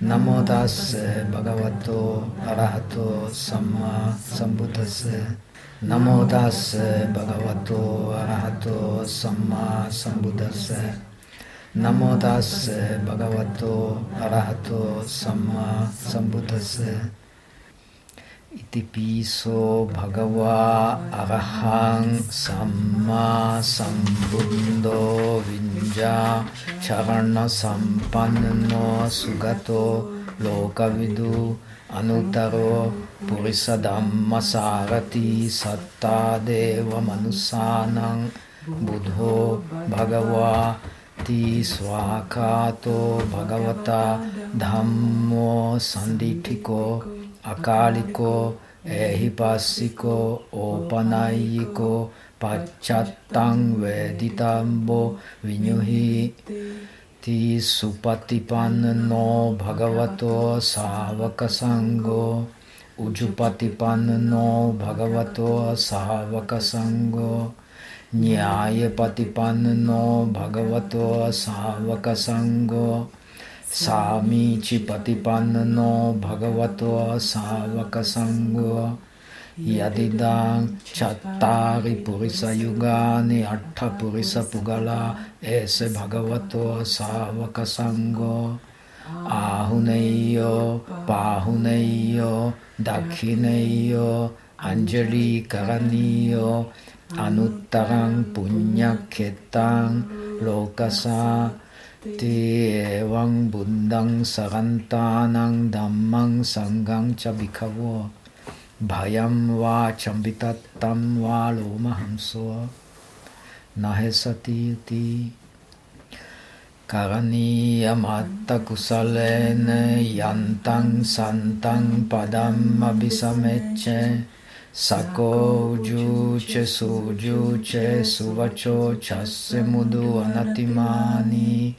Namo tase bhagavato arahato samma sambuddhase. Namo tase bhagavato arahato samma sambuddhase. Namo tase bhagavato arahato samma sambuddhase. Itipiso bhagava arahang samma sambuddho vinja charana sampanno sugato lokavidu anutaro purisa dhamma sarati satta deva manusanang buddho bhagava ti swakato bhagavata dhammo sandithiko अकालिको, एहिपासिको, ओपनायिको, पाश्चात्तां वेदिताम्बो विनुहि ति सुपतिपन्नो भगवतो सावकसङ्गो, उजुपतिपन्नो, भगवतो सावकसङ्गो, न्यायपतिपन्नो, भगवतो सावकसङ्गो bhagavato savaka sango Samici patipanno bhagavato savaka sangho yadidang chattari purisa yugani atta purisa pugala ese bhagavato savaka Ti evang buddhang sarantanang dhammang sanghang cha bhikkhavo bhayam va chambitattam va lomahamso nahesati ti yantang santang padam abhisameche Sako juche sujuche suvacho chasse mudu anatimani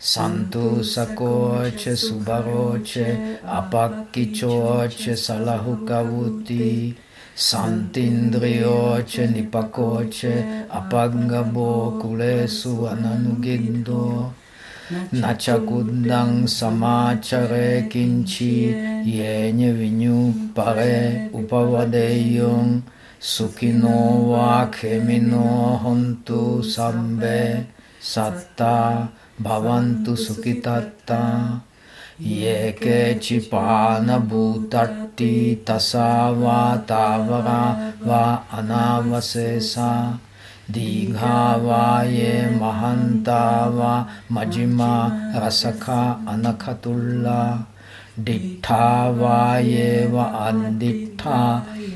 Santu sakoche subaroche apakkichoche salahukavuti Santindrioche nipakoche apangabo kulesu ananugindo Nachakundang samachare kinchi yenye vinyu pare upavadeyong. Sukino va khemino hontu sambe satta bhavantu sukitatta yeke chipana bhutatti tasava tavara va anavasesa dīghāvā ye mahantāvā majima rasakha anakatulla diṭṭhāvā ye va adiṭṭhā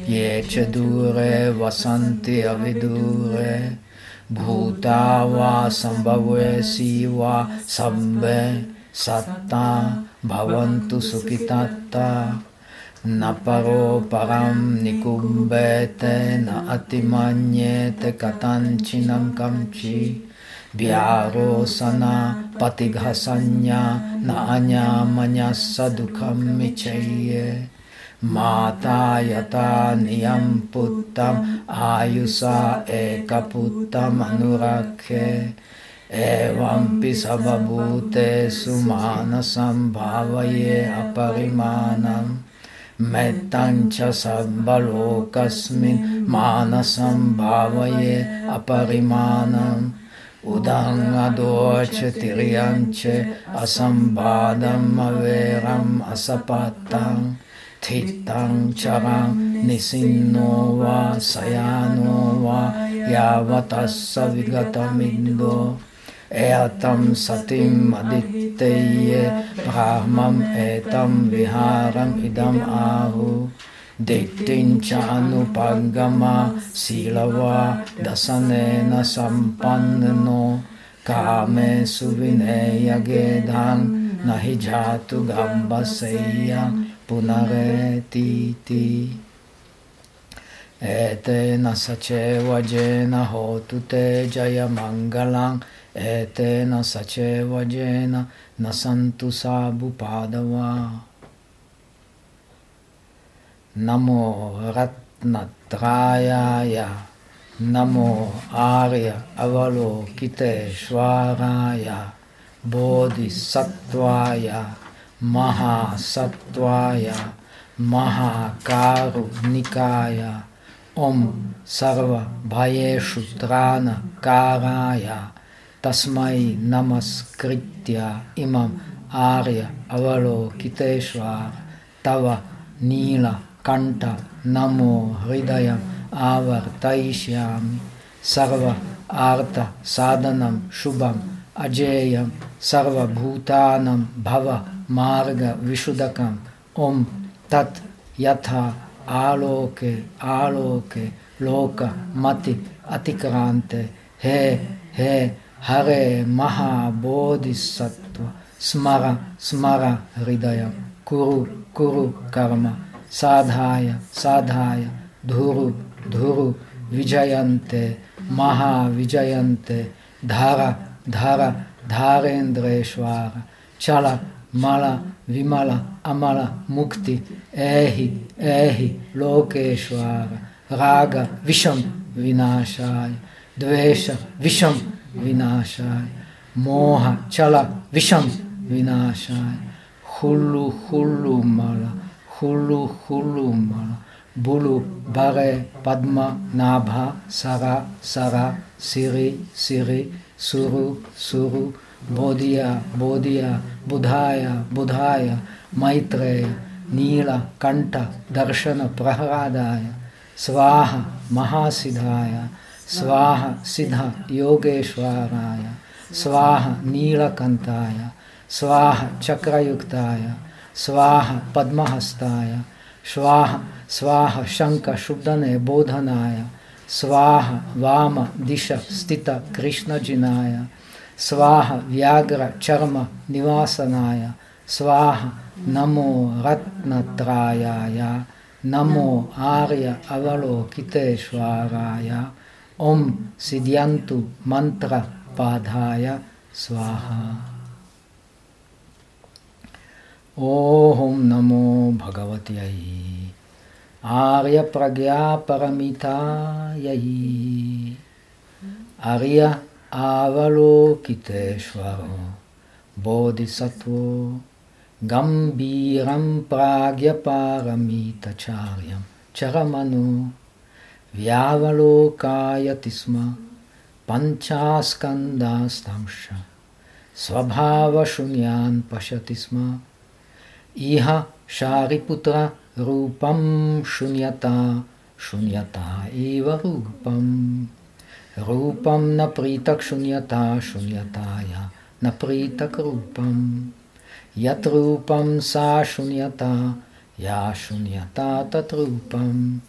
ye ca dure vasanti avidure bhūtāvā sambhavesi va sabbe satta bhavantu sukitatta Naparo param nikumbete na atimanyete katanchinam kamchi. Vyaro sana patighasanya na anyamanyasa dukham michaye Mata yata niyam puttam ayusa ekaputtam anurakhe. Evampi sababhute sumana sambhavaye aparimanam. Mettancha sabbalokasmin manasam bhavaye aparimanam. Udang adoche tiriyanche asambadam averam asapatang thitang charang nisinno va sayano va yavatassa vigatamindo Eatam satim aditteye brahmam etam viharam idam ahu. Dittincha anupagama silava dasanena sampanno kame suvineya gedhang nahi jatu gambaseya punaretiti Etena saceva jena hotu te jaya mangalang. Etena saceva jena nasantu sabu padava. Namo ratnatrayaya, namo arya avalokite shvaraya, bodhisattvaya, Mahasattvaya Mahakaru Nikaya Om Sarva Bhayeshu Trana Karaya Tasmai Namaskritya Imam Arya Avalokiteshvara Tava Nila Kanta Namo Hridayam Avartaishyami Sarva Arta Sadhanam Shubham अजेयम सर्वभूतानम भव मार्ग विशुदकम ओम तत् यथा आलोके आलोके लोक मति अतिक्रांत हे हे, हरे महाबोधि स्मर स्मर हृदय। कुरु कुरु कर्म। साधाय साधाय, धुरु धुरु, विजयन्ते, महाविजयन्ते, धारा Dhara Dharendreshwara Chala Mala Vimala Amala Mukti Ehi Ehi Lokeshwara Raga Visham Vinashaya Dvesha Visham Vinashaya Moha Chala Visham Vinashaya Hulu Hulu Mala Hulu Hulu Mala Bulu Bare Padma Nabha Sara Sara Siri Siri सुहु सुहु, बोधिया बोधिया, बुधाय बुधाय, मैत्रेय, नील, कंठ, दर्शन प्रहरादाय स्वाह, महासिधाय, स्वाह, सिद्ध, योगेश्वराय, स्वाह नीलकंताय स्वाह, चक्रयुक्ताय, स्वाह, पद्महस्ताय, स्वाह स्वाह, शंख, शुद्धने, बोधनाय Swaha Vama Disha Stita Krishna Jinaya Swaha Vyagra Charma Nivasanaya Swaha Namo Ratnatrayaya Namo Arya Avalokiteshwaraya Om Siddhyantu Mantra Padhaya Swaha Om Namo Bhagavati Arya Pragya Paramita Yahi Arya Avalokiteshvaro Bodhisattva Gambiram Pragya Paramita Charyam Charamanu Vyavalokayati sma Panchaskandastamsha Svabhava Shunyan Pashati sma Iha Shariputra Rupam Shunyata Shunyata Eva Rupam. Rupam Napritak Shunyata Shunyataya Napritak Rupam. Yat Rupam Sa Shunyata Ya Shunyata Tat Rupam.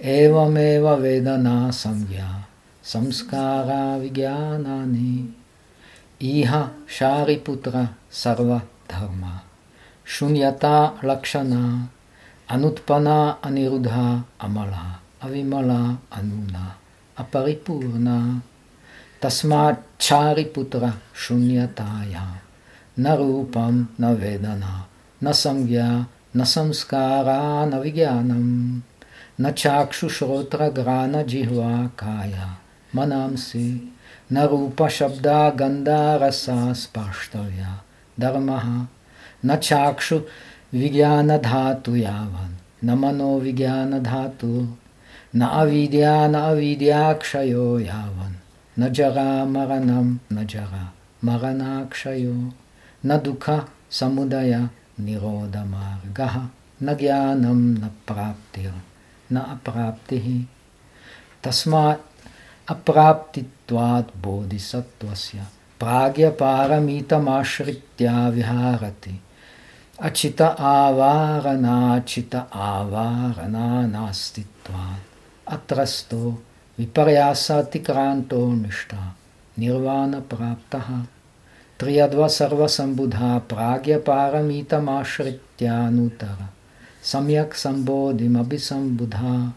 Evameva Vedana Samya Samskara Vigyanani Iha Shariputra Sarva Dharma Shunyata Lakshana Anutpana Anirudha Amala Avimala Anuna Aparipurna. Tasmat Chariputra Shunyataya Na Rupam Na Vedana Na Samgya Na Samskara Na Vigyanam Na Chakshu Shrotra Grana Jihva Kaya Manamsi Na Rupa Shabda Gandha Rasa Spashtavya Dharmaha Na Chakshu विज्ञान धातु यावन न मनो विज्ञान धातु न अविद्या न अविद्याक्षयो यावन न जगा मरणम न जगा मरणाक्षयो न दुख समुदय निरोध मार्ग न ज्ञानम न प्राप्ति न अप्राप्ति तस्मात् अप्राप्तित्वात् बोधिसत्त्वस्य प्राज्ञपारमितमाश्रित्या विहारति Achita avarana chita avarana nastitva atrasto viparyasati kranto nishta nirvana praptaha. Triyadva sarva sambudha pragya paramita mashritya nutara samyak sambodhim abhisambudha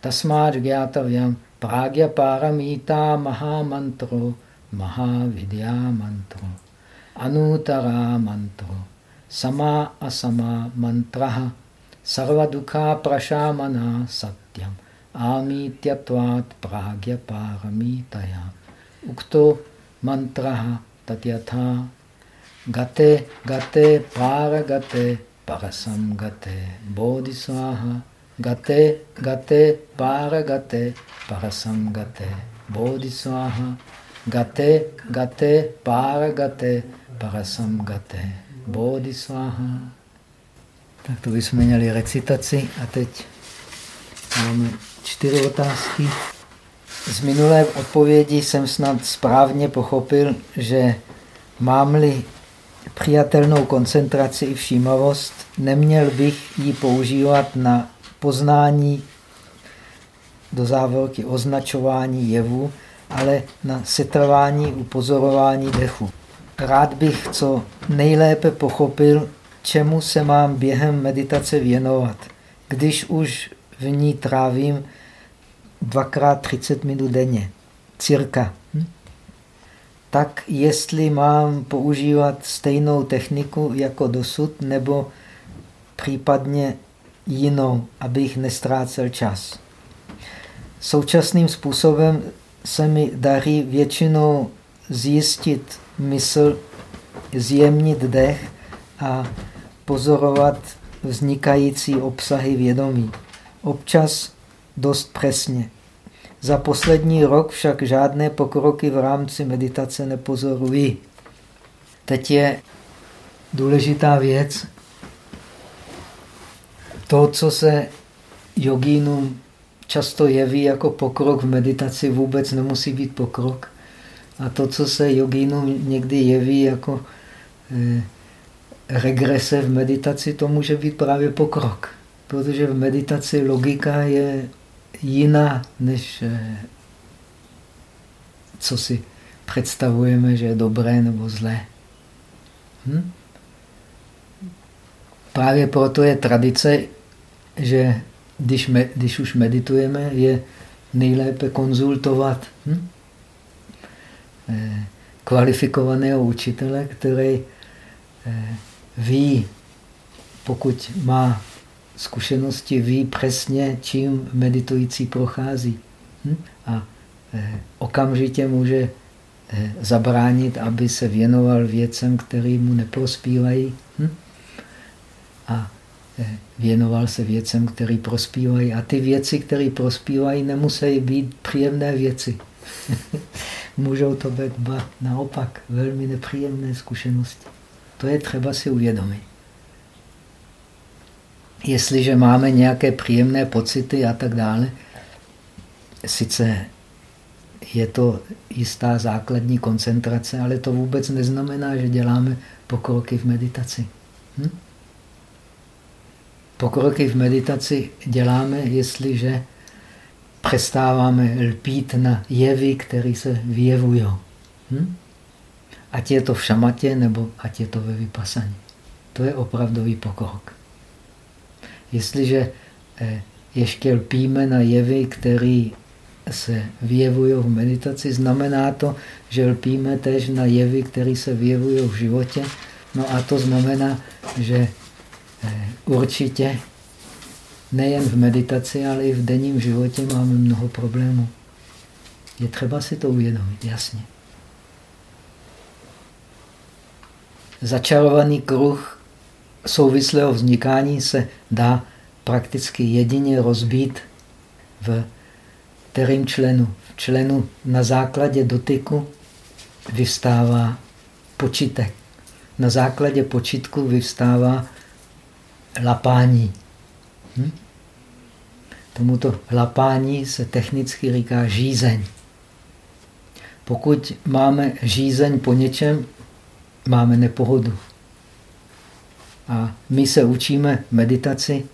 tasmad gyatavyam pragya paramita mahamantro mahavidya mantro. Anutara mantro sama asama mantraha. Sarvadukha prashamana satyam. Amityatvat pragya paramitaya ukto mantraha tatyatha. Gate, gate, para gate, parasam gate, bodhisvaha, gate, gate, para gate, parasam gate, bodhisvaha, gate, gate, para gate, parasam gate, bodhisvaha. Tak to bychom měli recitaci a teď máme čtyři otázky. Z minulé odpovědi jsem snad správně pochopil, že mám-li přijatelnou koncentraci i všímavost, neměl bych ji používat na poznání do závorky označování jevu, ale na setrvání upozorování dechu. Rád bych co nejlépe pochopil, čemu se mám během meditace věnovat. Když už v ní trávím dvakrát 30 minut denně, cirka. Hm? Tak jestli mám používat stejnou techniku jako dosud, nebo případně jinou, abych nestrácel čas. Současným způsobem se mi daří většinou zjistit mysl, zjemnit dech a pozorovat vznikající obsahy vědomí. Občas dost přesně. Za poslední rok však žádné pokroky v rámci meditace nepozoruji. Teď je důležitá věc. To, co se jogínům často jeví jako pokrok v meditaci, vůbec nemusí být pokrok. A to, co se jogínům někdy jeví jako eh, regrese v meditaci, to může být právě pokrok. Protože v meditaci logika je jiná, než eh, co si představujeme, že je dobré nebo zlé. Hm? Právě proto je tradice, že když, me, když už meditujeme, je nejlépe konzultovat hm? Eh, kvalifikovaného učitele, který eh, ví, pokud má zkušenosti, ví přesně, čím meditující prochází. Hm? A eh, okamžitě může zabránit, aby se věnoval věcem, které mu neprospívají. Hm? A věnoval se věcem, které prospívají. A ty věci, které prospívají, nemusí být příjemné věci. Můžou to být ba, naopak velmi nepříjemné zkušenosti. To je třeba si uvědomit jestliže máme nějaké příjemné pocity a tak dále, sice je to jistá základní koncentrace, ale to vůbec neznamená, že děláme pokroky v meditaci. Hm? Pokroky v meditaci děláme, jestliže přestáváme lpít na jevy, které se vyjevují. Hm? Ať je to v šamatě, nebo ať je to ve vypasaní. To je opravdový pokrok. Jestliže eh, ještě lpíme na jevy, které se vyjevují v meditaci, znamená to, že lpíme tež na jevy, které se vyjevují v životě. No a to znamená, že eh, určitě nejen v meditaci, ale i v denním životě máme mnoho problémů. Je třeba si to uvědomit, jasně. Začarovaný kruh souvislého vznikání se dá prakticky jedině rozbít v kterým členu. V členu na základě dotyku vyvstává počitek. Na základě počitku vyvstává lapání. Hm? Tomuto lapání se technicky říká žízeň. Pokud máme žízeň po něčem, máme nepohodu. A my se učíme meditaci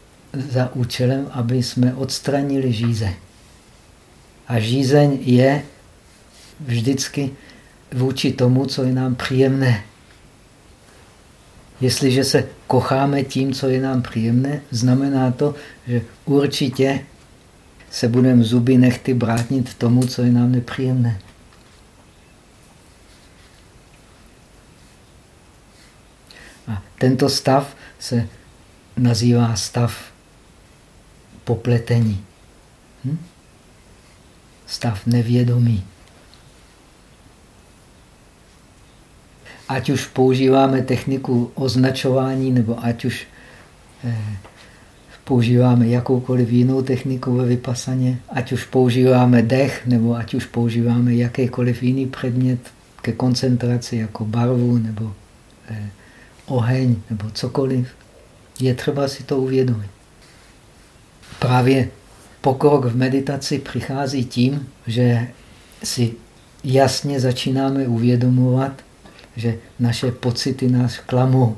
za účelem, aby jsme odstranili žízeň. A žízeň je vždycky vůči tomu, co je nám příjemné. Jestliže se kocháme tím, co je nám příjemné, znamená to, že určitě se budeme zuby nechty bránit tomu, co je nám nepříjemné. A tento stav se nazývá stav popletení. Hm? Stav nevědomí. Ať už používáme techniku označování, nebo ať už eh, používáme jakoukoliv jinou techniku ve vypasaně, ať už používáme dech, nebo ať už používáme jakýkoliv jiný předmět ke koncentraci, jako barvu, nebo eh, oheň, nebo cokoliv, je třeba si to uvědomit. Právě pokrok v meditaci přichází tím, že si jasně začínáme uvědomovat, že naše pocity nás klamou.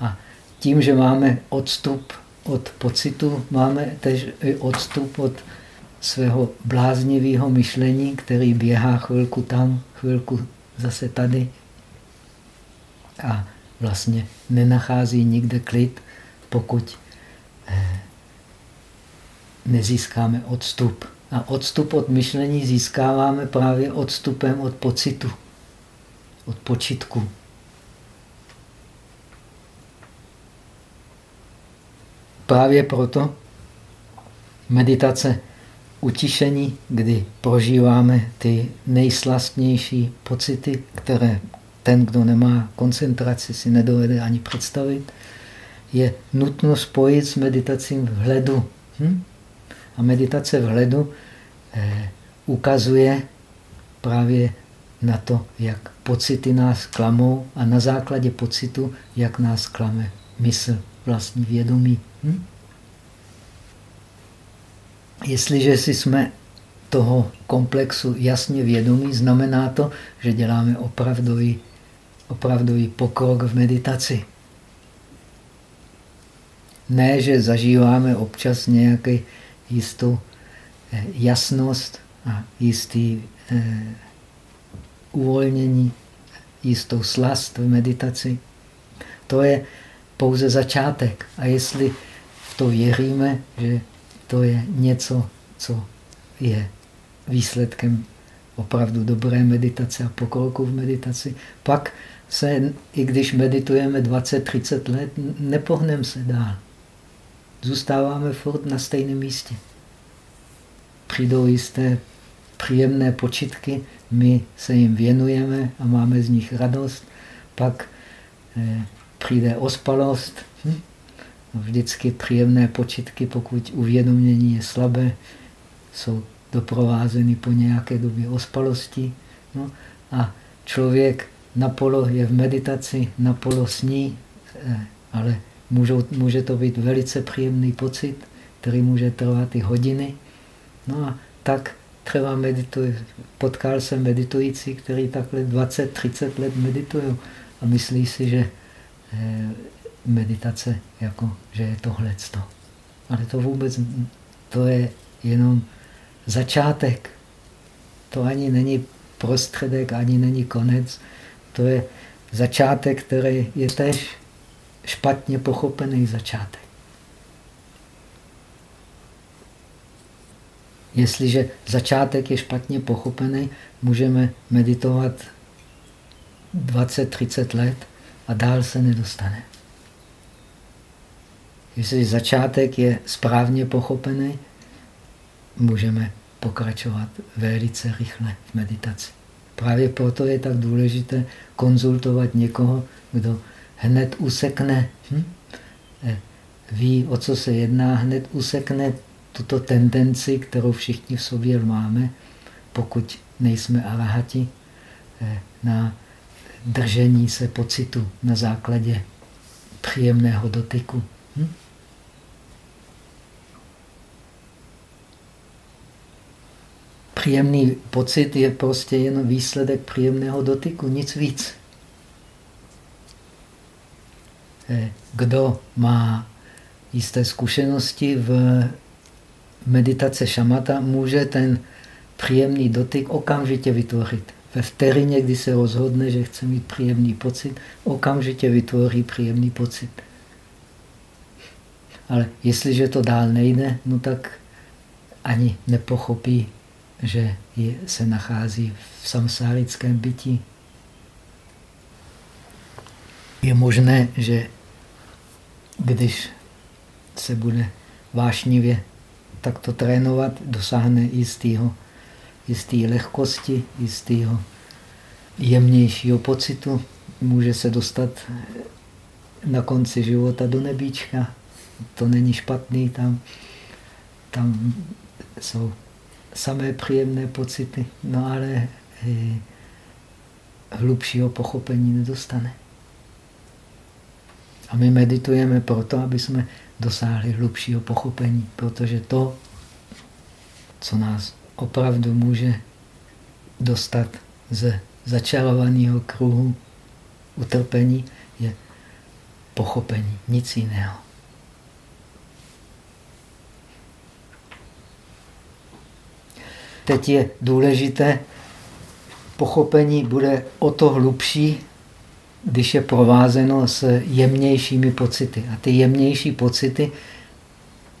A tím, že máme odstup od pocitu, máme tež i odstup od svého bláznivého myšlení, který běhá chvilku tam, chvilku zase tady a vlastně nenachází nikde klid, pokud eh, nezískáme odstup. A odstup od myšlení získáváme právě odstupem od pocitu, od počitku. Právě proto meditace utišení, kdy prožíváme ty nejslastnější pocity, které ten, kdo nemá koncentraci, si nedovede ani představit, je nutno spojit s meditacím vhledu. Hm? A meditace vhledu eh, ukazuje právě na to, jak pocity nás klamou a na základě pocitu, jak nás klame mysl, vlastní vědomí. Hm? Jestliže si jsme toho komplexu jasně vědomí, znamená to, že děláme opravdový, opravdový pokrok v meditaci. Ne, že zažíváme občas nějaký jistou eh, jasnost a jistý eh, uvolnění, jistou slast v meditaci. To je pouze začátek. A jestli v to věříme, že to je něco, co je výsledkem opravdu dobré meditace a pokroku v meditaci, pak se, i když meditujeme 20-30 let, nepohneme se dál. Zůstáváme furt na stejném místě. Přijdou jisté příjemné počitky, my se jim věnujeme a máme z nich radost, pak eh, přijde ospalost, hm? vždycky příjemné počitky, pokud uvědomění je slabé, jsou doprovázeny po nějaké době ospalosti. No, a člověk napolo je v meditaci, napolo sní, eh, ale můžou, může to být velice příjemný pocit, který může trvat i hodiny. No a tak třeba medituji. Potkal jsem meditující, který takhle 20-30 let meditují a myslí si, že eh, meditace, jako že je tohle. Ale to vůbec, to je jenom začátek. To ani není prostředek, ani není konec. To je začátek, který je tež špatně pochopený začátek. Jestliže začátek je špatně pochopený, můžeme meditovat 20-30 let a dál se nedostane. Jestli začátek je správně pochopený, můžeme pokračovat velice rychle v meditaci. Právě proto je tak důležité konzultovat někoho, kdo hned usekne, hm? Eh, ví, o co se jedná, hned usekne tuto tendenci, kterou všichni v sobě máme, pokud nejsme arahati, eh, na držení se pocitu na základě příjemného dotyku. Hm? Příjemný pocit je prostě jen výsledek příjemného dotyku, nic víc. Eh, kdo má jisté zkušenosti v meditace šamata, může ten příjemný dotyk okamžitě vytvořit. Ve vteřině, kdy se rozhodne, že chce mít příjemný pocit, okamžitě vytvoří příjemný pocit. Ale jestliže to dál nejde, no tak ani nepochopí že je, se nachází v samsárickém bytí. Je možné, že když se bude vášnivě takto trénovat, dosáhne jistého, jisté lehkosti, jistého jemnějšího pocitu, může se dostat na konci života do nebíčka. To není špatný, tam, tam jsou samé příjemné pocity, no ale eh, hlubšího pochopení nedostane. A my meditujeme proto, aby jsme dosáhli hlubšího pochopení, protože to, co nás opravdu může dostat ze začarovaného kruhu utrpení, je pochopení, nic jiného. Teď je důležité, pochopení bude o to hlubší, když je provázeno s jemnějšími pocity. A ty jemnější pocity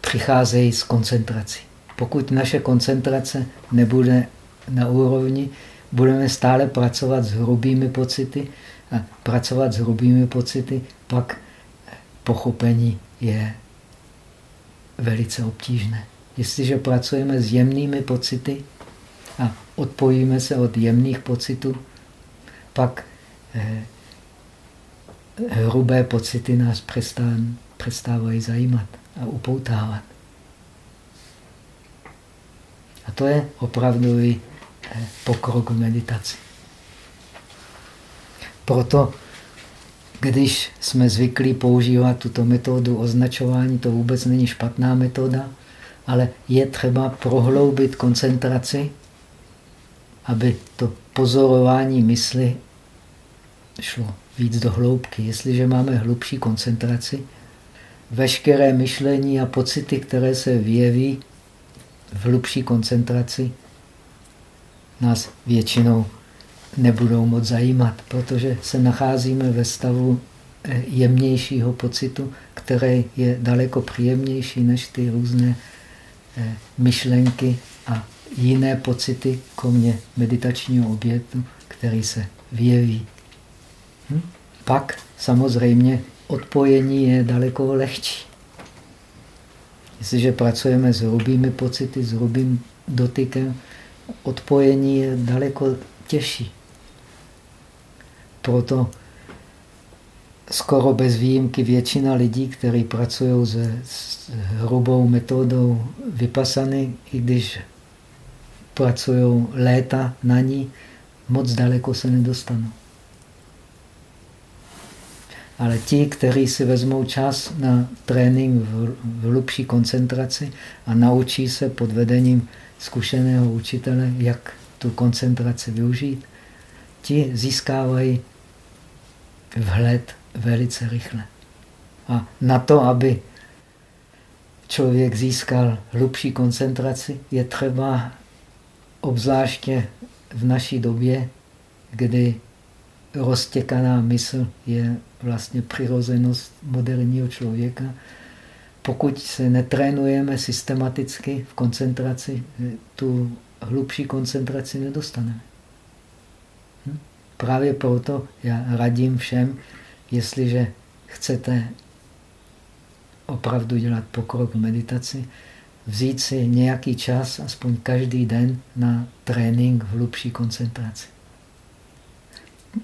přicházejí z koncentrací. Pokud naše koncentrace nebude na úrovni, budeme stále pracovat s hrubými pocity a pracovat s hrubými pocity, pak pochopení je velice obtížné. Jestliže pracujeme s jemnými pocity a odpojíme se od jemných pocitů, pak eh, hrubé pocity nás přestávají zajímat a upoutávat. A to je opravdový eh, pokrok v meditaci. Proto, když jsme zvyklí používat tuto metodu označování, to vůbec není špatná metoda, ale je třeba prohloubit koncentraci, aby to pozorování mysli šlo víc do hloubky. Jestliže máme hlubší koncentraci, veškeré myšlení a pocity, které se vyjeví v hlubší koncentraci, nás většinou nebudou moc zajímat, protože se nacházíme ve stavu eh, jemnějšího pocitu, který je daleko příjemnější než ty různé eh, myšlenky a jiné pocity, kromě meditačního objektu, který se vyjeví. Hm? Pak samozřejmě odpojení je daleko lehčí. Jestliže pracujeme s hrubými pocity, s hrubým dotykem, odpojení je daleko těžší. Proto skoro bez výjimky většina lidí, kteří pracují s, hrubou metodou vypasany, i když pracují léta na ní, moc daleko se nedostanou. Ale ti, kteří si vezmou čas na trénink v, v hlubší koncentraci a naučí se pod vedením zkušeného učitele, jak tu koncentraci využít, ti získávají vhled velice rychle. A na to, aby člověk získal hlubší koncentraci, je třeba obzvláště v naší době, kdy roztěkaná mysl je vlastně přirozenost moderního člověka. Pokud se netrénujeme systematicky v koncentraci, tu hlubší koncentraci nedostaneme. Hm? Právě proto já radím všem, jestliže chcete opravdu dělat pokrok v meditaci, vzít si nějaký čas, aspoň každý den, na trénink v hlubší koncentraci.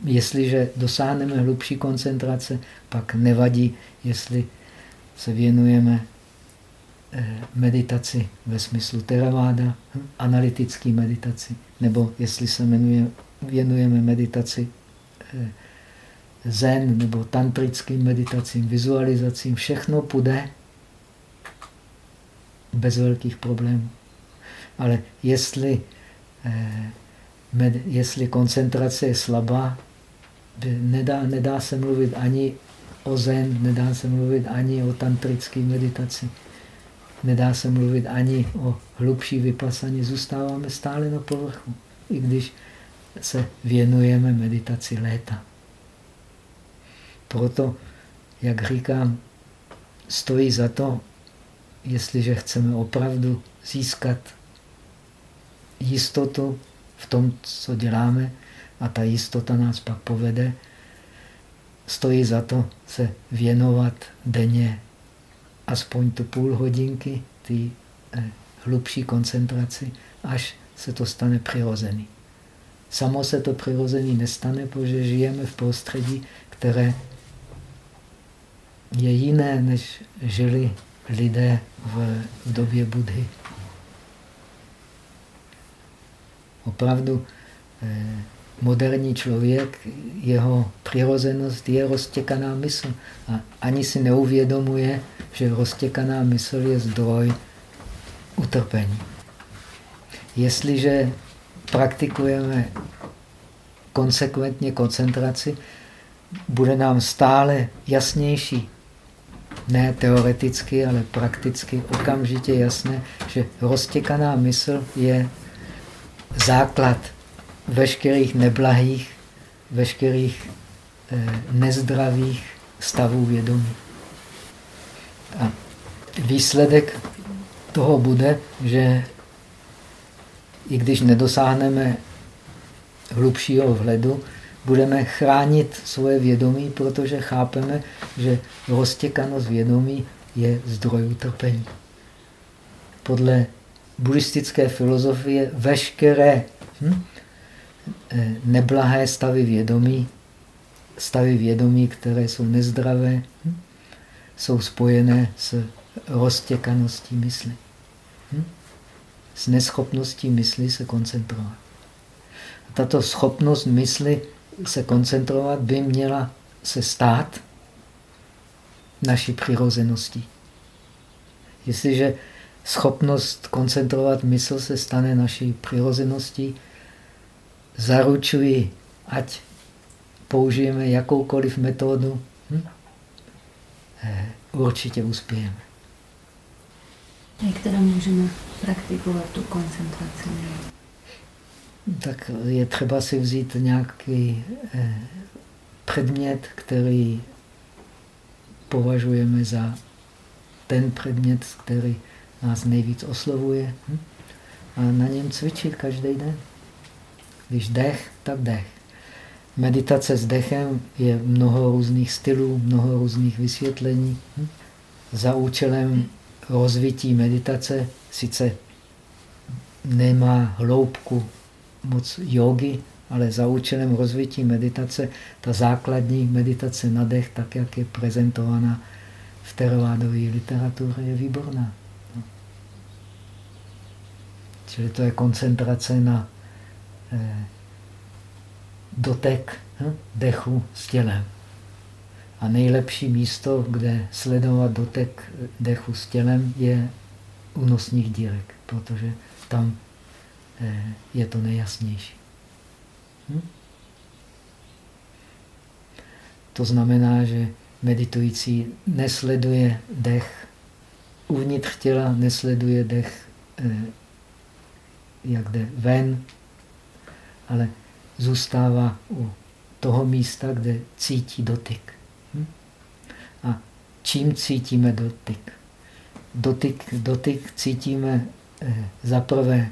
Jestliže dosáhneme hlubší koncentrace, pak nevadí, jestli se věnujeme eh, meditaci ve smyslu Theravada, hm, analytický meditaci, nebo jestli se věnujeme meditaci eh, zen nebo tantrickým meditacím, vizualizacím, všechno půjde bez velkých problémů. Ale jestli eh, jestli koncentrace je slabá, nedá, nedá se mluvit ani o zen, nedá se mluvit ani o tantrické meditaci, nedá se mluvit ani o hlubší vypasaní. Zůstáváme stále na povrchu, i když se věnujeme meditaci léta. Proto, jak říkám, stojí za to, jestliže chceme opravdu získat jistotu v tom, co děláme, a ta jistota nás pak povede, stojí za to se věnovat denně aspoň tu půl hodinky, ty eh, hlubší koncentraci, až se to stane přirozený. samo se to přirozený nestane, protože žijeme v prostředí, které je jiné, než žili lidé v, v době Budhy. Opravdu eh, moderní člověk, jeho přirozenost je roztěkaná mysl. A ani si neuvědomuje, že roztěkaná mysl je zdroj utrpení. Jestliže praktikujeme konsekventně koncentraci, bude nám stále jasnější, ne teoreticky, ale prakticky okamžitě jasné, že roztěkaná mysl je základ veškerých neblahých, veškerých eh, nezdravých stavů vědomí. A výsledek toho bude, že i když nedosáhneme hlubšího vhledu, budeme chránit svoje vědomí, protože chápeme, že roztěkanost vědomí je zdroj utrpení. Podle buddhistické filozofie veškeré hm, eh, neblahé stavy vědomí, stavy vědomí, které jsou nezdravé, hm, jsou spojené s roztěkaností mysli. Hm? S neschopností mysli se koncentrovat. Tato schopnost mysli se koncentrovat by měla se stát naší přirozeností. Jestliže schopnost koncentrovat mysl se stane naší přirozeností, zaručuji, ať použijeme jakoukoliv metodu, hm? Eh, určitě uspějeme. Jak teda můžeme praktikovat tu koncentraci? Tak je třeba si vzít nějaký eh, předmět, který považujeme za ten předmět, který nás nejvíc oslovuje. Hm? A na něm cvičit každý den. Když dech, tak dech. Meditace s dechem je mnoho různých stylů, mnoho různých vysvětlení. Hm? Za účelem rozvití meditace sice nemá hloubku moc jogy, ale za účelem rozvití meditace, ta základní meditace na dech, tak jak je prezentovaná v teravádové literatuře, je výborná. Čili to je koncentrace na eh, dotek hm, dechu s tělem. A nejlepší místo, kde sledovat dotek dechu s tělem, je u nosních dírek, protože tam eh, je to nejjasnější. Hm? To znamená, že meditující nesleduje dech uvnitř těla, nesleduje dech, eh, jak jde ven, ale zůstává u toho místa, kde cítí dotyk. Hm? A čím cítíme dotyk? Dotyk, dotyk cítíme eh, za prvé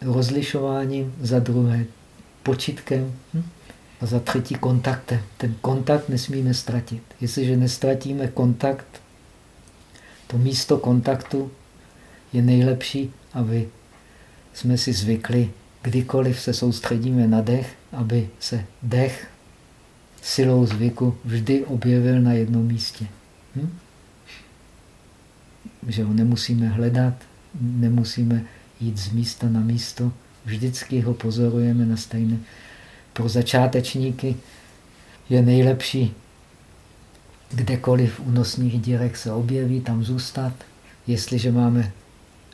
rozlišováním, za druhé počitkem hm? a za třetí kontaktem. Ten kontakt nesmíme ztratit. Jestliže nestratíme kontakt, to místo kontaktu je nejlepší, aby jsme si zvykli, kdykoliv se soustředíme na dech, aby se dech silou zvyku vždy objevil na jednom místě. Hm? Že ho nemusíme hledat, nemusíme jít z místa na místo, vždycky ho pozorujeme na stejné. Pro začátečníky je nejlepší kdekoliv u nosních dírek se objeví, tam zůstat. Jestliže máme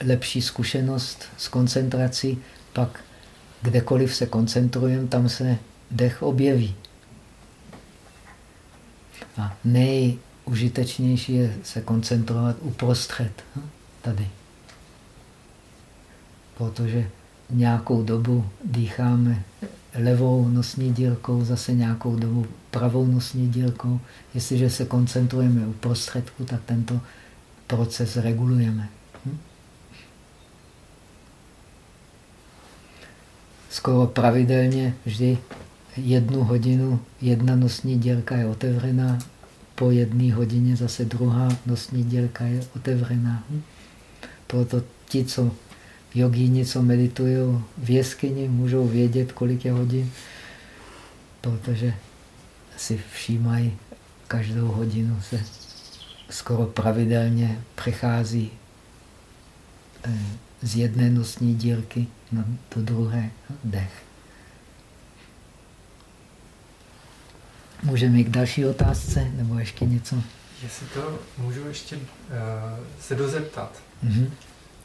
lepší zkušenost s koncentrací, pak kdekoliv se koncentrujeme, tam se dech objeví. A nejužitečnější je se koncentrovat uprostřed, hm, tady. Protože nějakou dobu dýcháme levou nosní dílkou, zase nějakou dobu pravou nosní dílkou. Jestliže se koncentrujeme u prostředku, tak tento proces regulujeme. Skoro pravidelně vždy jednu hodinu jedna nosní dělka je otevřená, po jedné hodině zase druhá nosní dělka je otevřená. Hm? Proto ti, co Jogíni, co meditují v jeskyni, můžou vědět, kolik je hodin, protože si všímají, každou hodinu se skoro pravidelně přechází eh, z jedné nosní dírky na to druhé dech. Můžeme jít k další otázce, nebo ještě něco? Jestli to můžu ještě uh, se dozeptat. Mm-hmm.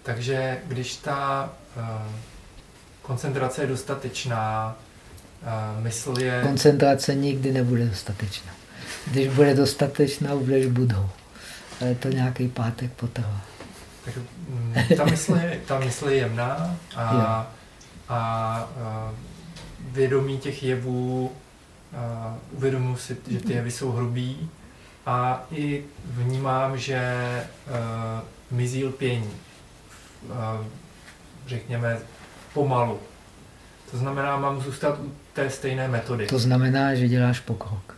Takže když ta uh, koncentrace je dostatečná, uh, mysl je... Koncentrace nikdy nebude dostatečná. Když bude dostatečná, budeš budou. Ale to nějaký pátek potrvá. Tak mm, ta mysl je, ta mysl je jemná a, a, a vědomí těch jevů, uvědomuji si, že ty jevy jsou hrubý a i vnímám, že uh, mizí lpění, uh, řekněme, pomalu. To znamená, mám zůstat u té stejné metody. To znamená, že děláš pokrok.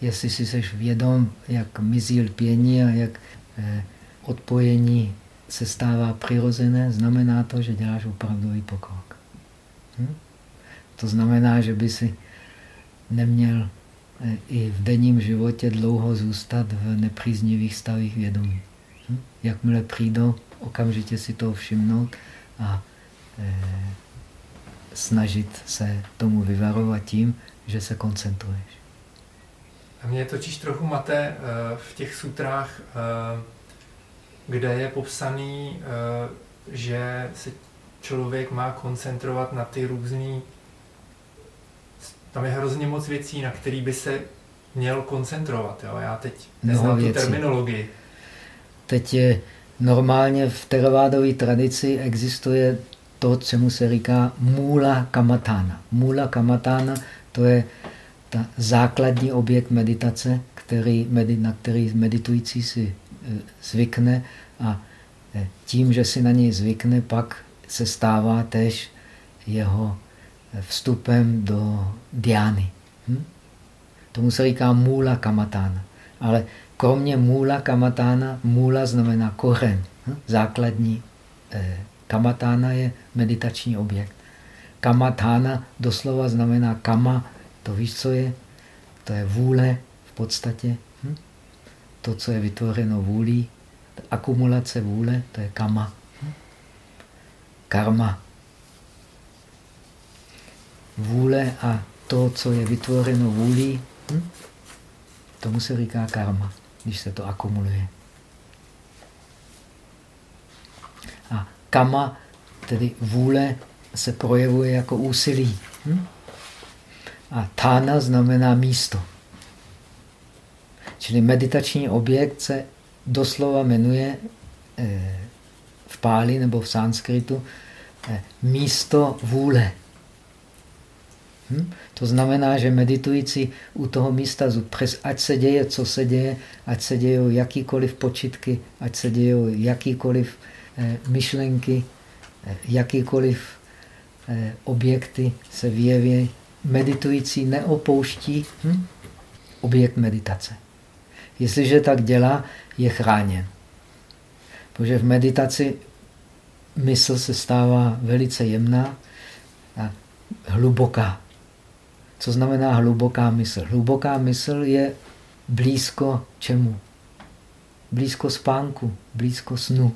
Jestli si jsi vědom, jak mizí lpění a jak eh, odpojení se stává přirozené, znamená to, že děláš opravdový pokrok. Hm? To znamená, že by si neměl eh, i v denním životě dlouho zůstat v nepříznivých stavích vědomí. Hm? Jakmile přijdou, okamžitě si to všimnout a e, snažit se tomu vyvarovat tím, že se koncentruješ. A mě totiž trochu mate e, v těch sutrách, e, kde je popsaný, že se člověk má koncentrovat na ty různé tam je hrozně moc věcí, na který by se měl koncentrovat. Jo? Já teď neznám tu terminologii. Teď je normálně v teravádové tradici existuje to, čemu se říká mula kamatána. Mula kamatána to je ta základní objekt meditace, který, na který meditující si zvykne a e, tím, že si na něj zvykne, pak se stává tež jeho vstupem do diány. Hm? Tomu se říká můla kamatána. Ale kromě můla kamatána, můla znamená kořen. Hm? Základní eh, kamatána je meditační objekt. Kamatána doslova znamená kama, to víš, co je? To je vůle v podstatě. To, co je vytvořeno vůlí, akumulace vůle, to je kama. Karma vůle a to, co je vytvořeno vůlí, hm? tomu se říká karma, když se to akumuluje. A kama, tedy vůle, se projevuje jako úsilí. Hm? A tána znamená místo. Čili meditační objekt se doslova jmenuje eh, v páli nebo v sanskritu eh, místo vůle. Hm? To znamená, že meditující u toho místa, přes, ať se děje, co se děje, ať se dějou jakýkoliv počitky, ať se dějou jakýkoliv eh, myšlenky, jakýkoliv objekty se vyjeví, meditující neopouští hm? objekt meditace. Jestliže tak dělá, je chráněn. Protože v meditaci mysl se stává velice jemná a hluboká. Co znamená hluboká mysl? Hluboká mysl je blízko čemu? Blízko spánku, blízko snu.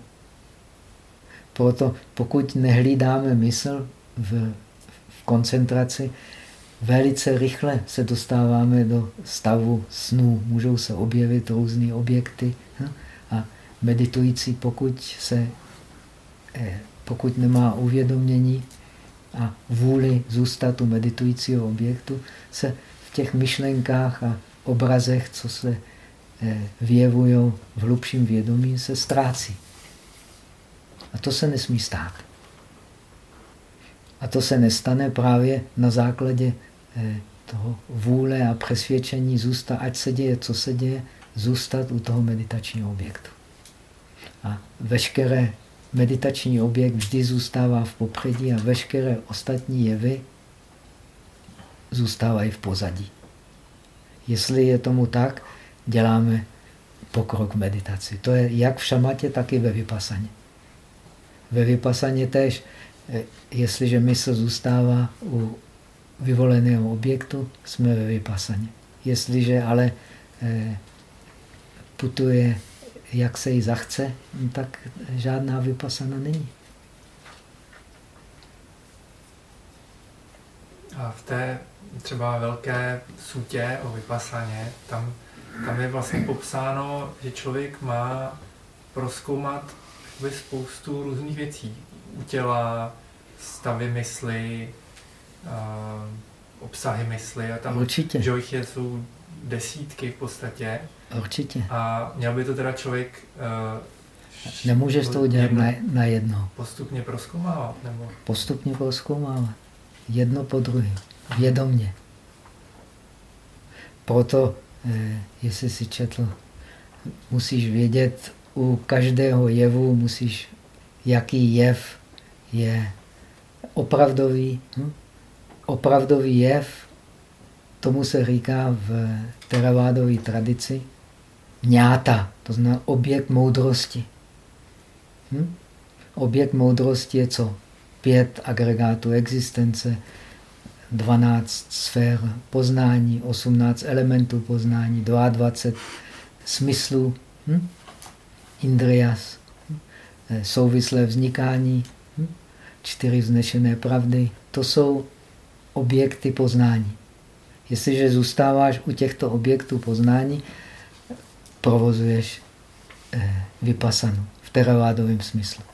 Proto pokud nehlídáme mysl v, v koncentraci, velice rychle se dostáváme do stavu snu. Můžou se objevit různé objekty. Hm? A meditující, pokud, se, eh, pokud nemá uvědomění, a vůli zůstat u meditujícího objektu se v těch myšlenkách a obrazech, co se eh, vyjevují v hlubším vědomí, se ztrácí. A to se nesmí stát. A to se nestane právě na základě toho vůle a přesvědčení zůstat, ať se děje, co se děje, zůstat u toho meditačního objektu. A veškeré meditační objekt vždy zůstává v popředí a veškeré ostatní jevy zůstávají v pozadí. Jestli je tomu tak, děláme pokrok meditaci. To je jak v šamatě, tak i ve vypasaně. Ve vypasaně tež, eh, jestliže mysl zůstává u vyvoleného objektu, jsme ve vypasaně. Jestliže ale eh, putuje, jak se jí zachce, tak žádná vypasana není. A v té třeba velké sutě o vypasaně, tam, tam je vlastně popsáno, že člověk má proskoumat spoustu různých věcí. U těla, stavy mysli, obsahy mysli a tam Určitě. že jich je, jsou desítky v podstatě. Určitě. A měl by to teda člověk uh, Nemůžeš to udělat na, na jedno. Postupně proskoumávat? Nebo? Postupně proskoumávat. Jedno po druhé. Vědomně. Proto, eh, jestli si četl, musíš vědět, u každého jevu musíš, jaký jev je opravdový. Hm? Opravdový jev, tomu se říká v teravádové tradici mňáta, to znamená objekt moudrosti. Hm? Objekt moudrosti je co? Pět agregátů existence, 12 sfér poznání, 18 elementů poznání, 22 smyslů, hm? indrias, hm? souvislé vznikání, hm? čtyři vznešené pravdy. To jsou objekty poznání. Jestliže zůstáváš u těchto objektů poznání, provozuješ eh, vypasanu v teravádovém smyslu.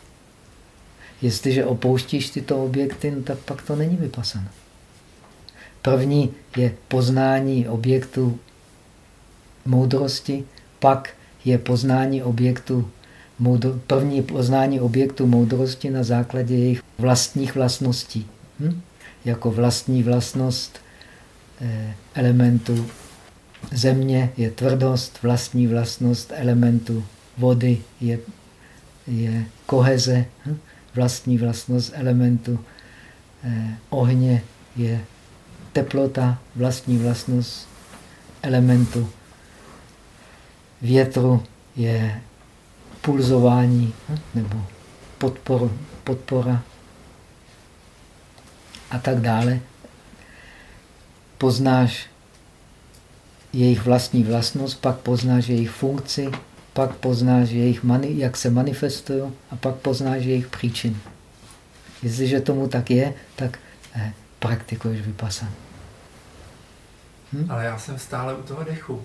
Jestliže opouštíš tyto objekty, no tak pak to není vypasana. První je poznání objektu moudrosti, pak je poznání objektu moudro, první poznání objektu moudrosti na základě jejich vlastních vlastností. Hm? Jako vlastní vlastnost eh, elementu země je tvrdost, vlastní vlastnost elementu vody je, je koheze, hm? vlastní vlastnost elementu eh, ohně je teplota, vlastní vlastnost elementu větru je pulzování hm, nebo podpor, podpora a tak dále. Poznáš jejich vlastní vlastnost, pak poznáš jejich funkci, pak poznáš, jejich mani, jak se manifestují a pak poznáš jejich příčiny. Jestliže tomu tak je, tak eh, praktikuješ vypasan. Hm? Ale já jsem stále u toho dechu.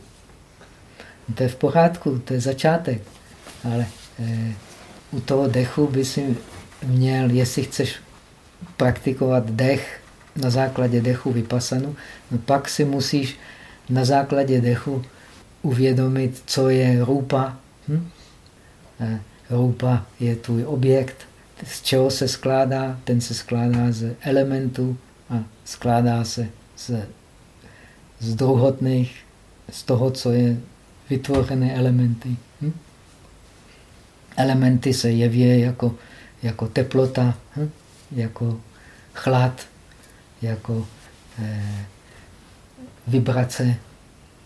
To je v pořádku, to je začátek. Ale eh, u toho dechu by si měl, jestli chceš praktikovat dech na základě dechu vypasanu, no pak si musíš na základě dechu uvědomit, co je rupa. Hm? Eh, rupa je tvůj objekt, z čeho se skládá, ten se skládá z elementů a skládá se z, z druhotných, z toho, co je vytvořené elementy. Hm? Elementy se jeví jako, jako teplota, hm? Jako chlad, jako eh, vibrace.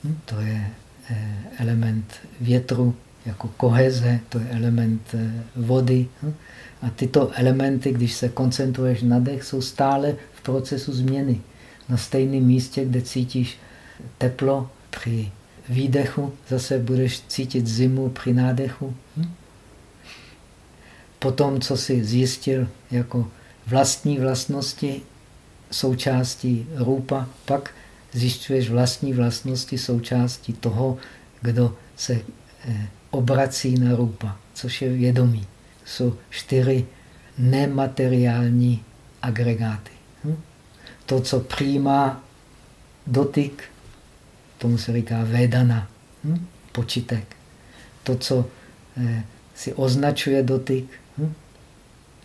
Hm? To je eh, element větru, jako koheze, to je element eh, vody. Hm? A tyto elementy, když se koncentruješ na dech, jsou stále v procesu změny. Na stejném místě, kde cítíš teplo při výdechu, zase budeš cítit zimu při nádechu. Hm? Potom, co si zjistil jako vlastní vlastnosti součástí rupa, pak zjišťuješ vlastní vlastnosti součástí toho, kdo se eh, obrací na rupa, což je vědomí. Jsou čtyři nemateriální agregáty. Hm? To, co přijímá dotyk, tomu se říká vedana, hm? počitek. To, co eh, si označuje dotyk, hm?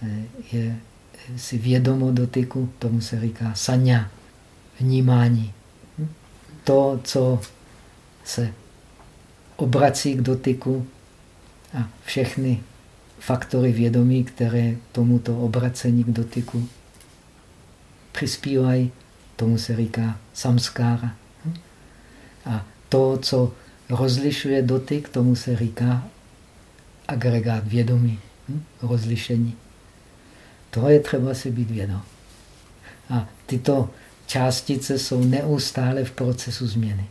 eh, je si vědomo dotyku, tomu se říká sanya, vnímání. To, co se obrací k dotyku a všechny faktory vědomí, které tomuto obracení k dotyku přispívají, tomu se říká samskára. A to, co rozlišuje dotyk, tomu se říká agregát vědomí, rozlišení. To je třeba si být vědom. A tyto částice jsou neustále v procesu změny.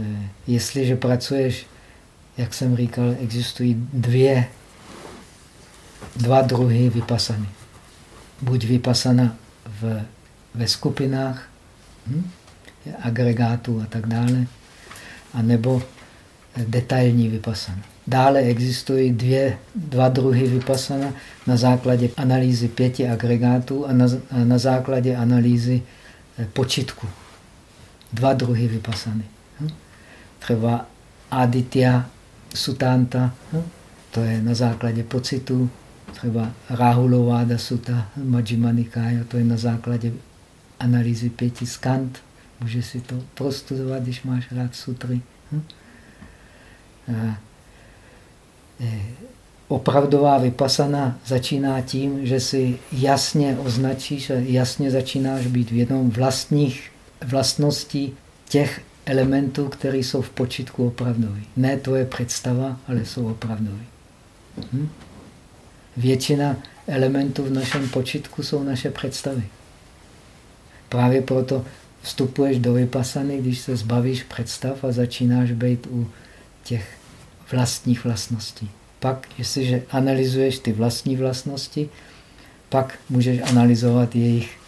Eh, jestliže pracuješ, jak jsem říkal, existují dvě, dva druhy vypasany. Buď vypasana v, ve skupinách, hm, agregátů a tak dále, anebo detailní vypasana. Dále existují dvě, dva druhy vypasana na základě analýzy pěti agregátů a na, a na základě analýzy eh, počitku. Dva druhy vypasany. Hm? Třeba Aditya Sutanta, hm? to je na základě pocitu, třeba Rahulováda Sutta, Majjima Nikaya, to je na základě analýzy pěti skant. Můžeš si to prostudovat, když máš rád sutry. Hm? Eh, opravdová vypasana začíná tím, že si jasně označíš a jasně začínáš být vědom vlastních vlastností těch elementů, které jsou v počitku opravdový. Ne tvoje představa, ale jsou opravdový. Hm? Většina elementů v našem počitku jsou naše představy. Právě proto vstupuješ do vypasany, když se zbavíš představ a začínáš být u těch vlastních vlastností. Pak, jestliže analyzuješ ty vlastní vlastnosti, pak můžeš analyzovat jejich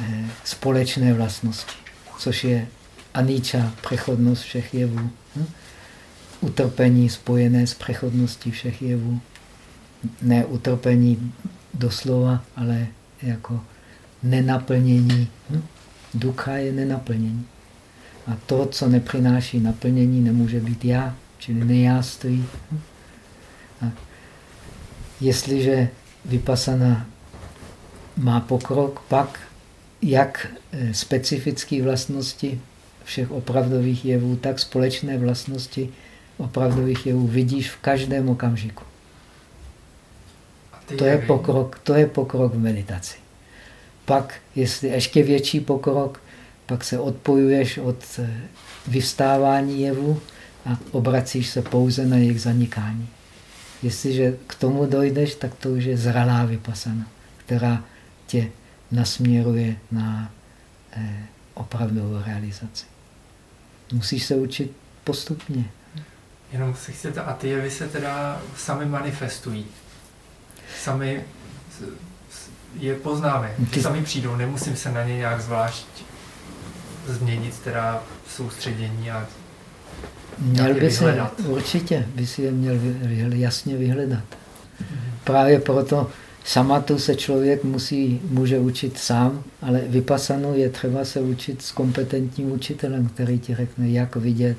eh, společné vlastnosti, což je aníča, přechodnost všech jevů, hm? utrpení spojené s přechodností všech jevů. Ne utrpení doslova, ale jako nenaplnění. Hm? Ducha je nenaplnění. A to, co nepřináší naplnění, nemůže být já čili nejáství. A jestliže vypasana má pokrok, pak jak eh, specifické vlastnosti všech opravdových jevů, tak společné vlastnosti opravdových jevů vidíš v každém okamžiku. To je pokrok, to je pokrok v meditaci. Pak, jestli ještě větší pokrok, pak se odpojuješ od eh, vyvstávání jevu a obracíš se pouze na jejich zanikání. Jestliže k tomu dojdeš, tak to už je zralá vypasana, která tě nasměruje na eh, opravdovou realizaci. Musíš se učit postupně. Jenom si chcete, a ty jevy se teda sami manifestují. Sami je poznáme. Ty sami přijdou, nemusím se na ně nějak zvlášť změnit teda soustředění a Měl by si, určitě by si je měl jasně vyhledat. Právě proto samatu se člověk musí, může učit sám, ale vypasanu je třeba se učit s kompetentním učitelem, který ti řekne, jak vidět,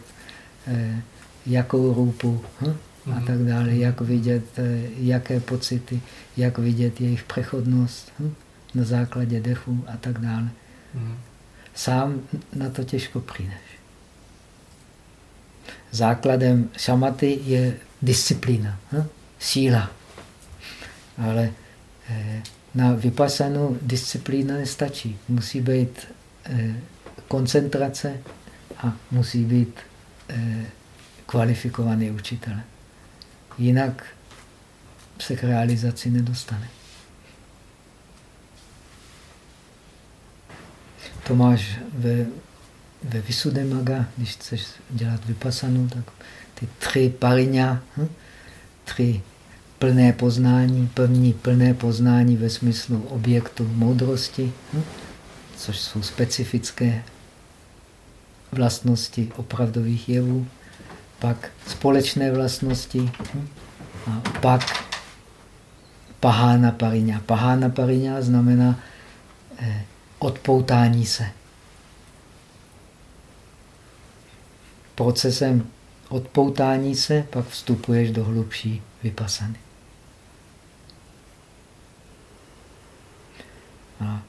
eh, jakou růpu hm? a mhm. tak dále, jak vidět, eh, jaké pocity, jak vidět jejich přechodnost hm? na základě dechu a tak dále. Mhm. Sám na to těžko přijdeš. Základem šamaty je disciplína, hm? síla. Ale eh, na vypasanu disciplína nestačí. Musí být eh, koncentrace a musí být eh, kvalifikovaný učitel. Jinak se k realizaci nedostane. To máš ve ve Visudemaga, když chceš dělat vypasanu, tak ty tři pariňa, hm? tři plné poznání, první plné poznání ve smyslu objektu moudrosti, hm? což jsou specifické vlastnosti opravdových jevů, pak společné vlastnosti hm? a pak pahána pariňa. Pahána pariňa znamená eh, odpoutání se. Procesem odpoutání se pak vstupuješ do hlubší vypasany. A